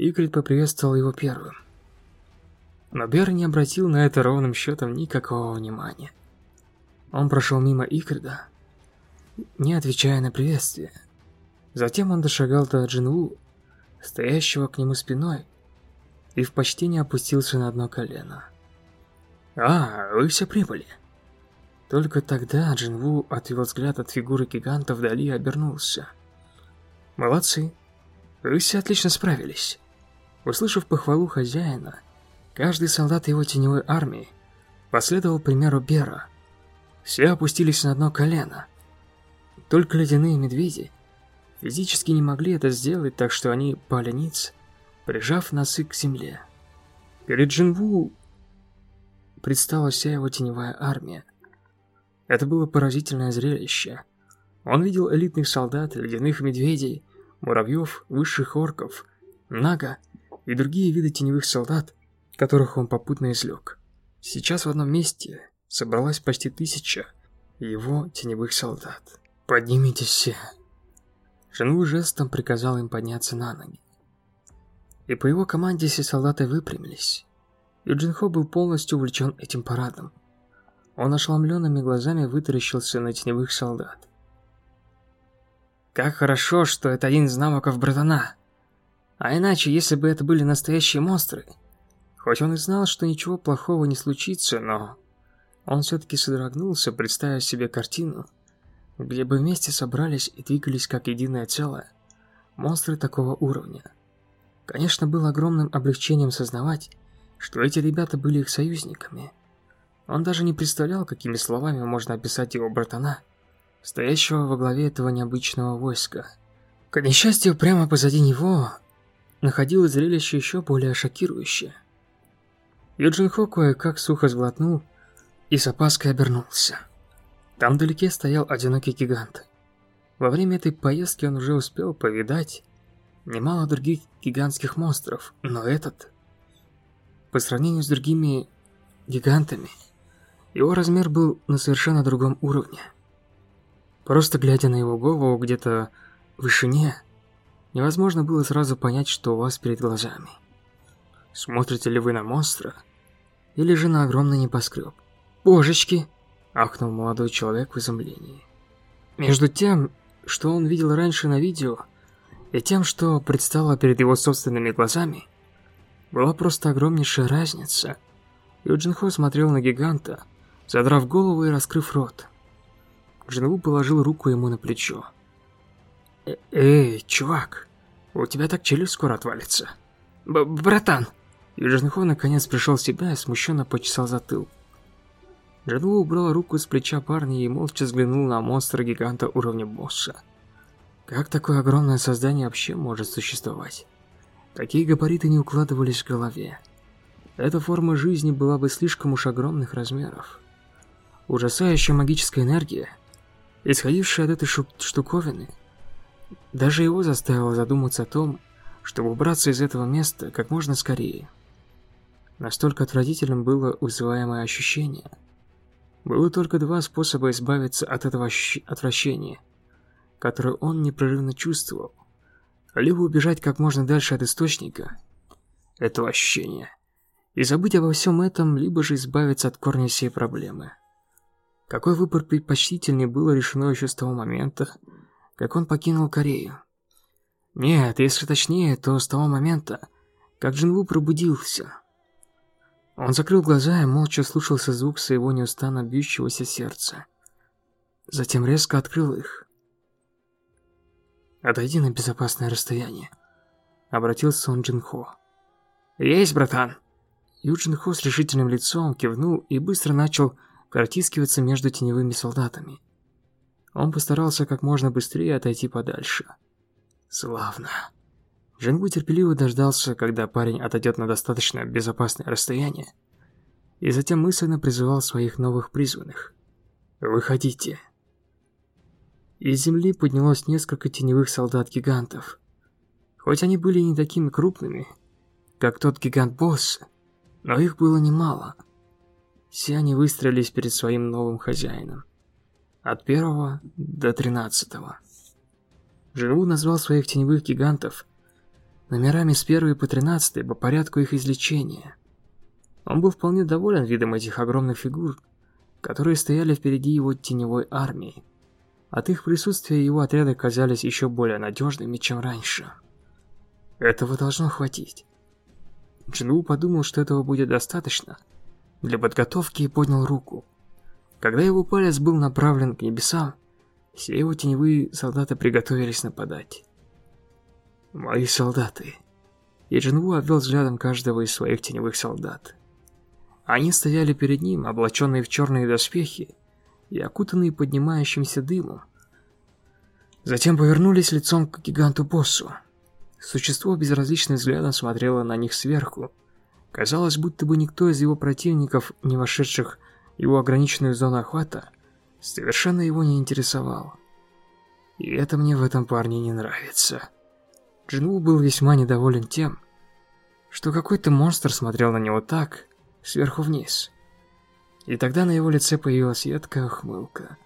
Игорь поприветствовал его первым. Но Бер не обратил на это ровным счетом никакого внимания. Он прошел мимо Икрида, не отвечая на приветствие. Затем он дошагал до Джинву, стоящего к нему спиной, и в почтении опустился на одно колено. «А, вы все прибыли!» Только тогда Джинву отвел взгляд от фигуры гиганта вдали и обернулся. «Молодцы! Вы все отлично справились!» Услышав похвалу хозяина, каждый солдат его теневой армии последовал примеру Бера. Все опустились на одно колено. Только ледяные медведи физически не могли это сделать, так что они пали ниц, прижав носы к земле. Перед Джинву предстала вся его теневая армия. Это было поразительное зрелище. Он видел элитных солдат, ледяных медведей, муравьев, высших орков, нага и другие виды теневых солдат, которых он попутно излег. Сейчас в одном месте собралась почти тысяча его теневых солдат. «Поднимитесь все!» Жену жестом приказал им подняться на ноги. И по его команде все солдаты выпрямились. Юджинхо был полностью увлечен этим парадом. Он ошеломленными глазами вытаращился на теневых солдат. «Как хорошо, что это один из навыков братана!» А иначе, если бы это были настоящие монстры... Хоть он и знал, что ничего плохого не случится, но... Он все-таки содрогнулся, представив себе картину, где бы вместе собрались и двигались как единое целое монстры такого уровня. Конечно, было огромным облегчением сознавать, что эти ребята были их союзниками. Он даже не представлял, какими словами можно описать его братана, стоящего во главе этого необычного войска. К несчастью, прямо позади него находилось зрелище еще более шокирующее. Юджин Хо кое-как сухо сглотнул и с опаской обернулся. Там вдалеке стоял одинокий гигант. Во время этой поездки он уже успел повидать немало других гигантских монстров, но этот, по сравнению с другими гигантами, его размер был на совершенно другом уровне. Просто глядя на его голову где-то в вышине, невозможно было сразу понять, что у вас перед глазами. Смотрите ли вы на монстра, или же на огромный небоскреб? «Божечки!» – ахнул молодой человек в изумлении. Между тем, что он видел раньше на видео, и тем, что предстало перед его собственными глазами, была просто огромнейшая разница. Юджин Хо смотрел на гиганта, задрав голову и раскрыв рот. Джинву положил руку ему на плечо. «Э «Эй, чувак, у тебя так челюсть скоро отвалится». Б «Братан!» Хо наконец пришел в себя и смущенно почесал затыл. Джинву убрал руку с плеча парня и молча взглянул на монстра-гиганта уровня босса. Как такое огромное создание вообще может существовать? Такие габариты не укладывались в голове. Эта форма жизни была бы слишком уж огромных размеров. Ужасающая магическая энергия, исходившая от этой штуковины, даже его заставила задуматься о том, чтобы убраться из этого места как можно скорее. Настолько отвратительным было вызываемое ощущение – было только два способа избавиться от этого отвращения, которое он непрерывно чувствовал. Либо убежать как можно дальше от источника этого ощущения и забыть обо всем этом, либо же избавиться от корня всей проблемы. Какой выбор предпочтительнее было решено еще с того момента, как он покинул Корею. Нет, если точнее, то с того момента, как Джинву пробудился. Он закрыл глаза и молча слушался звук своего неустанно бьющегося сердца. Затем резко открыл их. «Отойди на безопасное расстояние», — обратился он Джинхо. «Есть, братан!» Юджин Хо с решительным лицом кивнул и быстро начал протискиваться между теневыми солдатами. Он постарался как можно быстрее отойти подальше. «Славно!» Джингу терпеливо дождался, когда парень отойдет на достаточно безопасное расстояние, и затем мысленно призывал своих новых призванных. «Выходите». Из земли поднялось несколько теневых солдат-гигантов. Хоть они были не такими крупными, как тот гигант-босс, но их было немало. Все они выстроились перед своим новым хозяином. От первого до тринадцатого. Живу назвал своих теневых гигантов номерами с первой по тринадцатый по порядку их излечения. Он был вполне доволен видом этих огромных фигур, которые стояли впереди его теневой армии. От их присутствия его отряды казались еще более надежными, чем раньше. Этого должно хватить. Джину подумал, что этого будет достаточно для подготовки и поднял руку. Когда его палец был направлен к небесам, все его теневые солдаты приготовились нападать. Мои солдаты. И Джинву обвел взглядом каждого из своих теневых солдат. Они стояли перед ним, облаченные в черные доспехи и окутанные поднимающимся дымом. Затем повернулись лицом к гиганту-боссу. Существо безразличным взглядом смотрело на них сверху. Казалось, будто бы никто из его противников, не вошедших его ограниченную зону охвата, совершенно его не интересовал. И это мне в этом парне не нравится. Джинву был весьма недоволен тем, что какой-то монстр смотрел на него так, сверху вниз. И тогда на его лице появилась едкая ухмылка.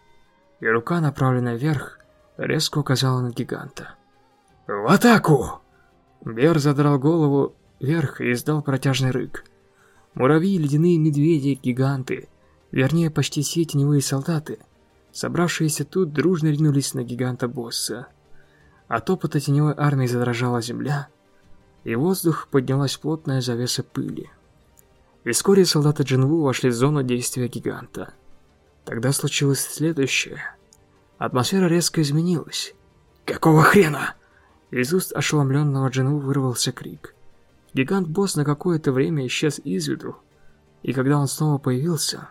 И рука, направленная вверх, резко указала на гиганта. «В атаку!» Бер задрал голову вверх и издал протяжный рык. Муравьи, ледяные медведи, гиганты, вернее, почти все теневые солдаты, собравшиеся тут, дружно ринулись на гиганта-босса. От опыта теневой армии задрожала земля, и в воздух поднялась плотная завеса пыли. И вскоре солдаты Джинву вошли в зону действия гиганта. Тогда случилось следующее. Атмосфера резко изменилась. «Какого хрена?» Из уст ошеломленного Джинву вырвался крик. Гигант-босс на какое-то время исчез из виду, и когда он снова появился,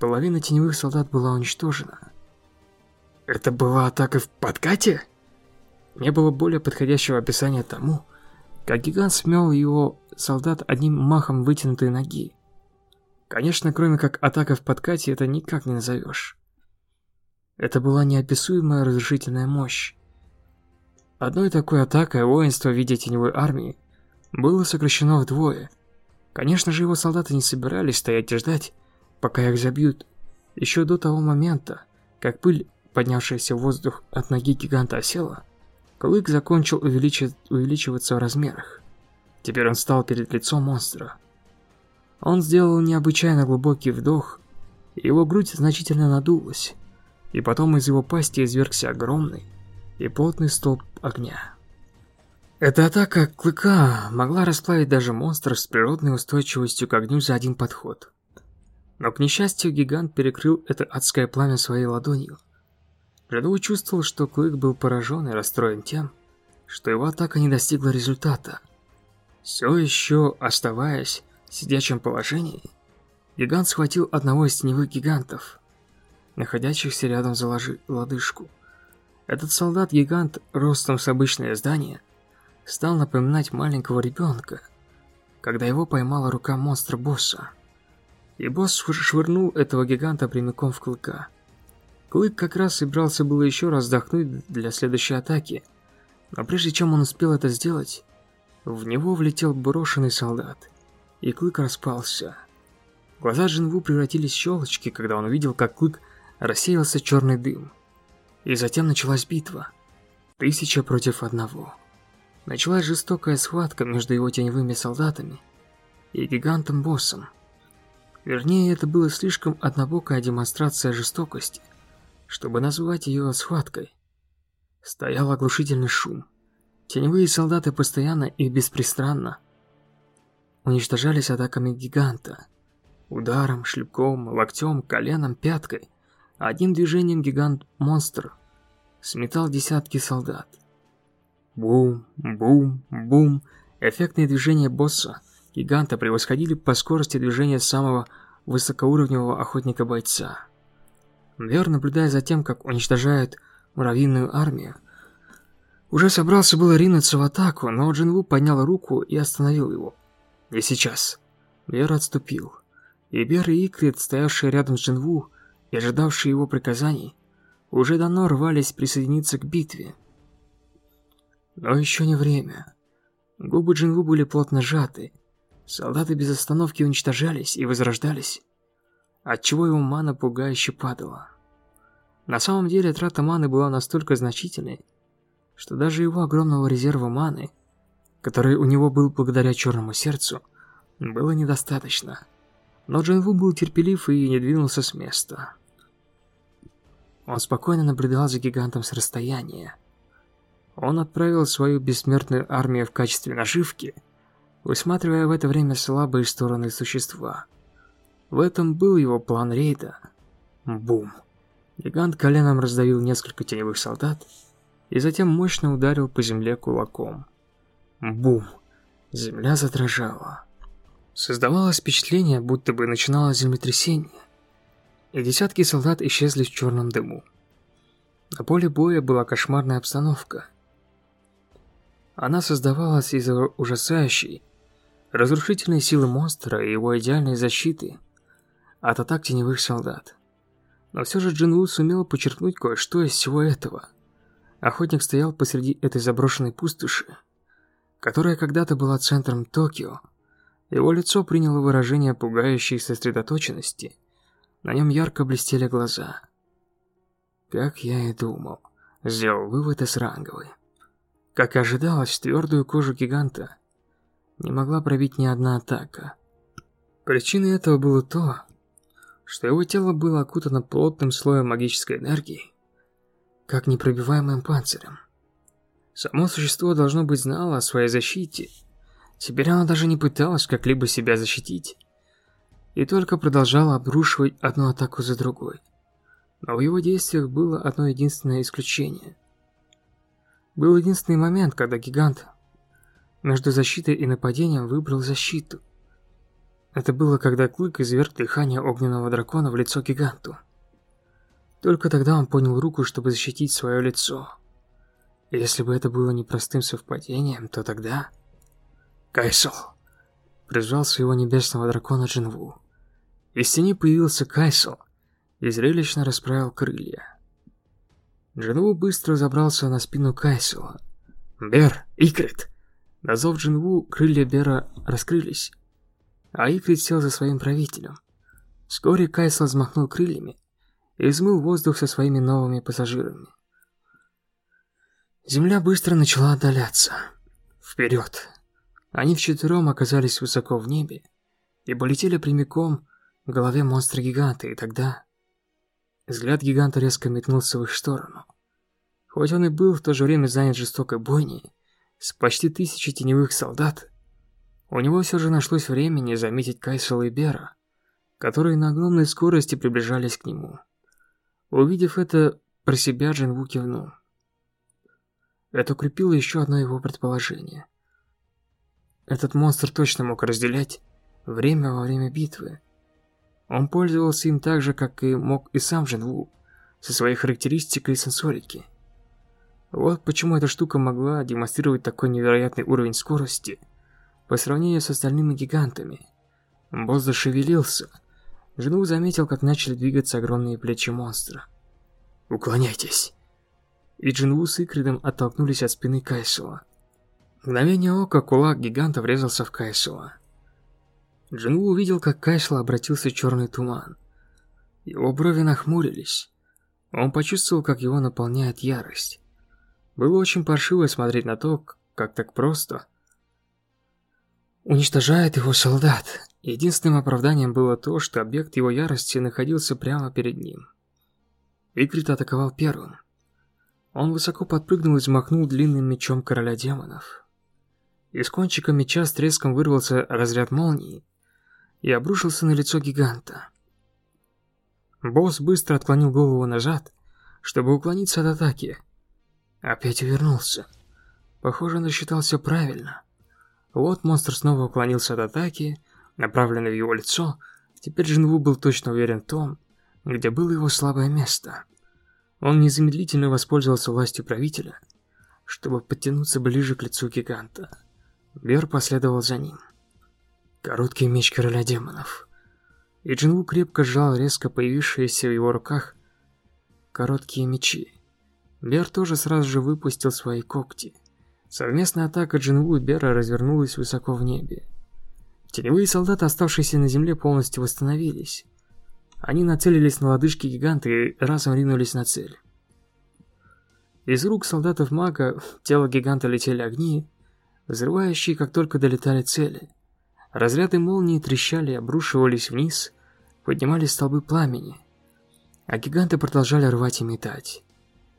половина теневых солдат была уничтожена. Это была атака в подкате? Не было более подходящего описания тому, как гигант смел его солдат одним махом вытянутой ноги. Конечно, кроме как атака в подкате, это никак не назовешь. Это была неописуемая разрушительная мощь. Одной такой атакой воинство в виде теневой армии было сокращено вдвое. Конечно же, его солдаты не собирались стоять и ждать, пока их забьют. Еще до того момента, как пыль, поднявшаяся в воздух от ноги гиганта осела, Клык закончил увеличи... увеличиваться в размерах. Теперь он стал перед лицом монстра. Он сделал необычайно глубокий вдох, его грудь значительно надулась, и потом из его пасти извергся огромный и плотный столб огня. Эта атака Клыка могла расплавить даже монстра с природной устойчивостью к огню за один подход. Но, к несчастью, гигант перекрыл это адское пламя своей ладонью – Жадоу чувствовал, что Клык был поражен и расстроен тем, что его атака не достигла результата. Все еще оставаясь в сидячем положении, гигант схватил одного из теневых гигантов, находящихся рядом за ложи лодыжку. Этот солдат-гигант ростом с обычное здание стал напоминать маленького ребенка, когда его поймала рука монстра-босса. И босс швырнул этого гиганта прямиком в клыка. Клык как раз собирался было еще раз вздохнуть для следующей атаки, но прежде чем он успел это сделать, в него влетел брошенный солдат, и Клык распался. Глаза Джинву превратились в щелочки, когда он увидел, как Клык рассеялся черный дым. И затем началась битва. Тысяча против одного. Началась жестокая схватка между его теневыми солдатами и гигантом-боссом. Вернее, это была слишком однобокая демонстрация жестокости чтобы назвать ее схваткой. Стоял оглушительный шум. Теневые солдаты постоянно и беспристрастно уничтожались атаками гиганта. Ударом, шлепком, локтем, коленом, пяткой. Одним движением гигант-монстр сметал десятки солдат. Бум, бум, бум. Эффектные движения босса гиганта превосходили по скорости движения самого высокоуровневого охотника-бойца. Вер, наблюдая за тем, как уничтожают муравьиную армию, уже собрался было ринуться в атаку, но Джинву поднял руку и остановил его. «Не сейчас». Вер отступил. И Бер и Икрит, стоявшие рядом с Джинву и ожидавшие его приказаний, уже давно рвались присоединиться к битве. Но еще не время. Губы Джинву были плотно сжаты. Солдаты без остановки уничтожались и возрождались отчего его мана пугающе падала. На самом деле трата маны была настолько значительной, что даже его огромного резерва маны, который у него был благодаря черному сердцу, было недостаточно. Но Джинву был терпелив и не двинулся с места. Он спокойно наблюдал за гигантом с расстояния. Он отправил свою бессмертную армию в качестве наживки, высматривая в это время слабые стороны существа – в этом был его план рейда. Бум. Гигант коленом раздавил несколько теневых солдат и затем мощно ударил по земле кулаком. Бум. Земля задрожала. Создавалось впечатление, будто бы начиналось землетрясение, и десятки солдат исчезли в черном дыму. На поле боя была кошмарная обстановка. Она создавалась из-за ужасающей, разрушительной силы монстра и его идеальной защиты – от атак теневых солдат. Но все же Джин Ву сумел подчеркнуть кое-что из всего этого. Охотник стоял посреди этой заброшенной пустоши, которая когда-то была центром Токио. Его лицо приняло выражение пугающей сосредоточенности. На нем ярко блестели глаза. Как я и думал, сделал вывод из ранговой. Как и ожидалось, твердую кожу гиганта не могла пробить ни одна атака. Причиной этого было то, что его тело было окутано плотным слоем магической энергии, как непробиваемым панцирем. Само существо должно быть знало о своей защите. Теперь оно даже не пыталось как-либо себя защитить. И только продолжало обрушивать одну атаку за другой. Но в его действиях было одно единственное исключение. Был единственный момент, когда гигант между защитой и нападением выбрал защиту. Это было, когда Клык изверг дыхание огненного дракона в лицо гиганту. Только тогда он поднял руку, чтобы защитить свое лицо. Если бы это было непростым совпадением, то тогда... Кайсел! Призвал своего небесного дракона Джинву. Из тени появился Кайсел и зрелищно расправил крылья. Джинву быстро забрался на спину Кайсела. «Бер! Икрит!» На зов Джинву крылья Бера раскрылись, а Икрит сел за своим правителем. Вскоре Кайсел взмахнул крыльями и взмыл воздух со своими новыми пассажирами. Земля быстро начала отдаляться. Вперед! Они вчетвером оказались высоко в небе и полетели прямиком к голове монстра-гиганта, и тогда... Взгляд гиганта резко метнулся в их сторону. Хоть он и был в то же время занят жестокой бойней, с почти тысячей теневых солдат, у него все же нашлось времени заметить Кайсела и Бера, которые на огромной скорости приближались к нему. Увидев это, про себя Джинву кивнул. Это укрепило еще одно его предположение. Этот монстр точно мог разделять время во время битвы. Он пользовался им так же, как и мог и сам Джинву, со своей характеристикой и сенсорики. Вот почему эта штука могла демонстрировать такой невероятный уровень скорости по сравнению с остальными гигантами. Босс зашевелился. Джинву заметил, как начали двигаться огромные плечи монстра. «Уклоняйтесь!» и Джинву с Икридом оттолкнулись от спины Кайсула. Мгновение ока кулак гиганта врезался в Кайсула. Джинву увидел, как Кайсул обратился в черный туман. Его брови нахмурились. Он почувствовал, как его наполняет ярость. Было очень паршиво смотреть на то, как так просто уничтожает его солдат. Единственным оправданием было то, что объект его ярости находился прямо перед ним. Икрит атаковал первым. Он высоко подпрыгнул и взмахнул длинным мечом короля демонов. Из кончика меча с треском вырвался разряд молнии и обрушился на лицо гиганта. Босс быстро отклонил голову назад, чтобы уклониться от атаки. Опять увернулся. Похоже, он рассчитал все правильно. Вот монстр снова уклонился от атаки, направленной в его лицо. Теперь Джинву был точно уверен в том, где было его слабое место. Он незамедлительно воспользовался властью правителя, чтобы подтянуться ближе к лицу гиганта. Бер последовал за ним. Короткий меч короля демонов. И Джинву крепко сжал резко появившиеся в его руках короткие мечи. Бер тоже сразу же выпустил свои когти. Совместная атака Джинву и Бера развернулась высоко в небе. Теневые солдаты, оставшиеся на земле, полностью восстановились. Они нацелились на лодыжки гиганта и разом ринулись на цель. Из рук солдатов мага в тело гиганта летели огни, взрывающие, как только долетали цели. Разряды молнии трещали, обрушивались вниз, поднимались столбы пламени. А гиганты продолжали рвать и метать.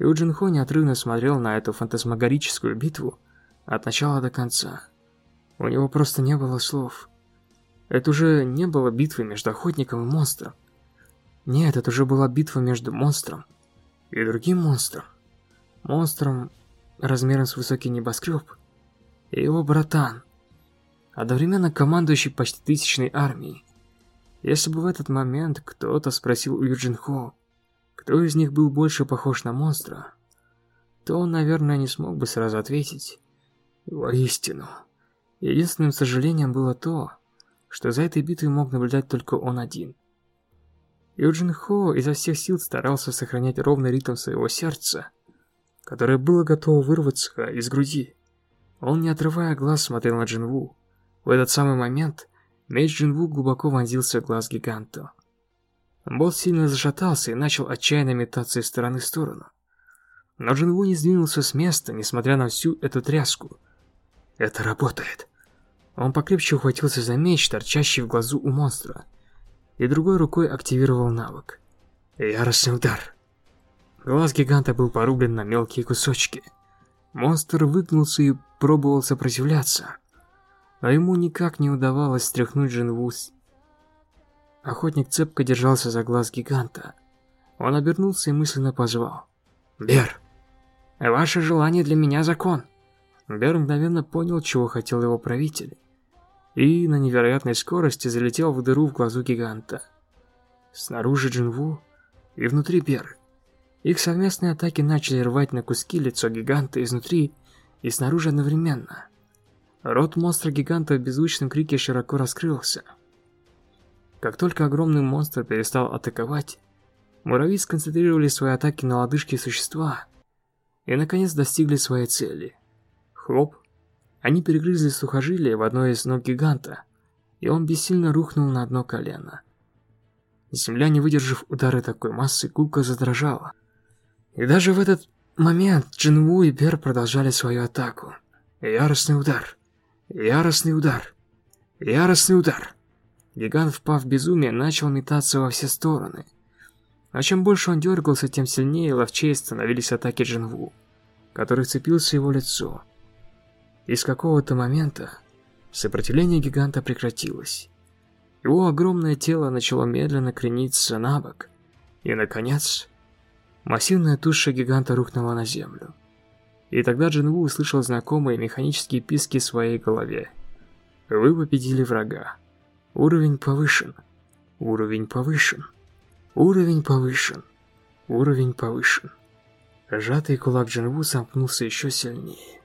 И у Джинхо неотрывно смотрел на эту фантасмагорическую битву от начала до конца. У него просто не было слов. Это уже не было битвы между охотником и монстром. Нет, это уже была битва между монстром и другим монстром. Монстром размером с высокий небоскреб и его братан, одновременно командующий почти тысячной армией. Если бы в этот момент кто-то спросил у Юджин Хо, кто из них был больше похож на монстра, то он, наверное, не смог бы сразу ответить. Воистину. Единственным сожалением было то, что за этой битвой мог наблюдать только он один. Юджин Хо изо всех сил старался сохранять ровный ритм своего сердца, которое было готово вырваться из груди. Он, не отрывая глаз, смотрел на Джинву. В этот самый момент меч Джинву глубоко вонзился в глаз гиганта. Босс сильно зашатался и начал отчаянно метаться из стороны в сторону. Но Джинву не сдвинулся с места, несмотря на всю эту тряску. Это работает. Он покрепче ухватился за меч, торчащий в глазу у монстра и другой рукой активировал навык. Яростный удар. Глаз гиганта был порублен на мелкие кусочки. Монстр выгнулся и пробовал сопротивляться, но ему никак не удавалось стряхнуть Джинвус. Охотник цепко держался за глаз гиганта. Он обернулся и мысленно позвал. «Бер, ваше желание для меня закон!» Бер мгновенно понял, чего хотел его правитель, и на невероятной скорости залетел в дыру в глазу гиганта. Снаружи Джинву и внутри Бер. Их совместные атаки начали рвать на куски лицо гиганта изнутри и снаружи одновременно. Рот монстра-гиганта в беззвучном крике широко раскрылся. Как только огромный монстр перестал атаковать, муравьи сконцентрировали свои атаки на лодыжке существа и наконец достигли своей цели. Хлоп. Они перегрызли сухожилие в одной из ног гиганта, и он бессильно рухнул на одно колено. Земля, не выдержав удары такой массы, гулко задрожала. И даже в этот момент Джинву и Бер продолжали свою атаку. Яростный удар. Яростный удар. Яростный удар. Гигант, впав в безумие, начал метаться во все стороны. А чем больше он дергался, тем сильнее и ловчее становились атаки Джинву, который вцепился в его лицо. И с какого-то момента сопротивление гиганта прекратилось. Его огромное тело начало медленно крениться на бок, и, наконец, массивная туша гиганта рухнула на землю. И тогда Джинву услышал знакомые механические писки в своей голове. «Вы победили врага. Уровень повышен. Уровень повышен. Уровень повышен. Уровень повышен». Сжатый кулак Джинву сомкнулся еще сильнее.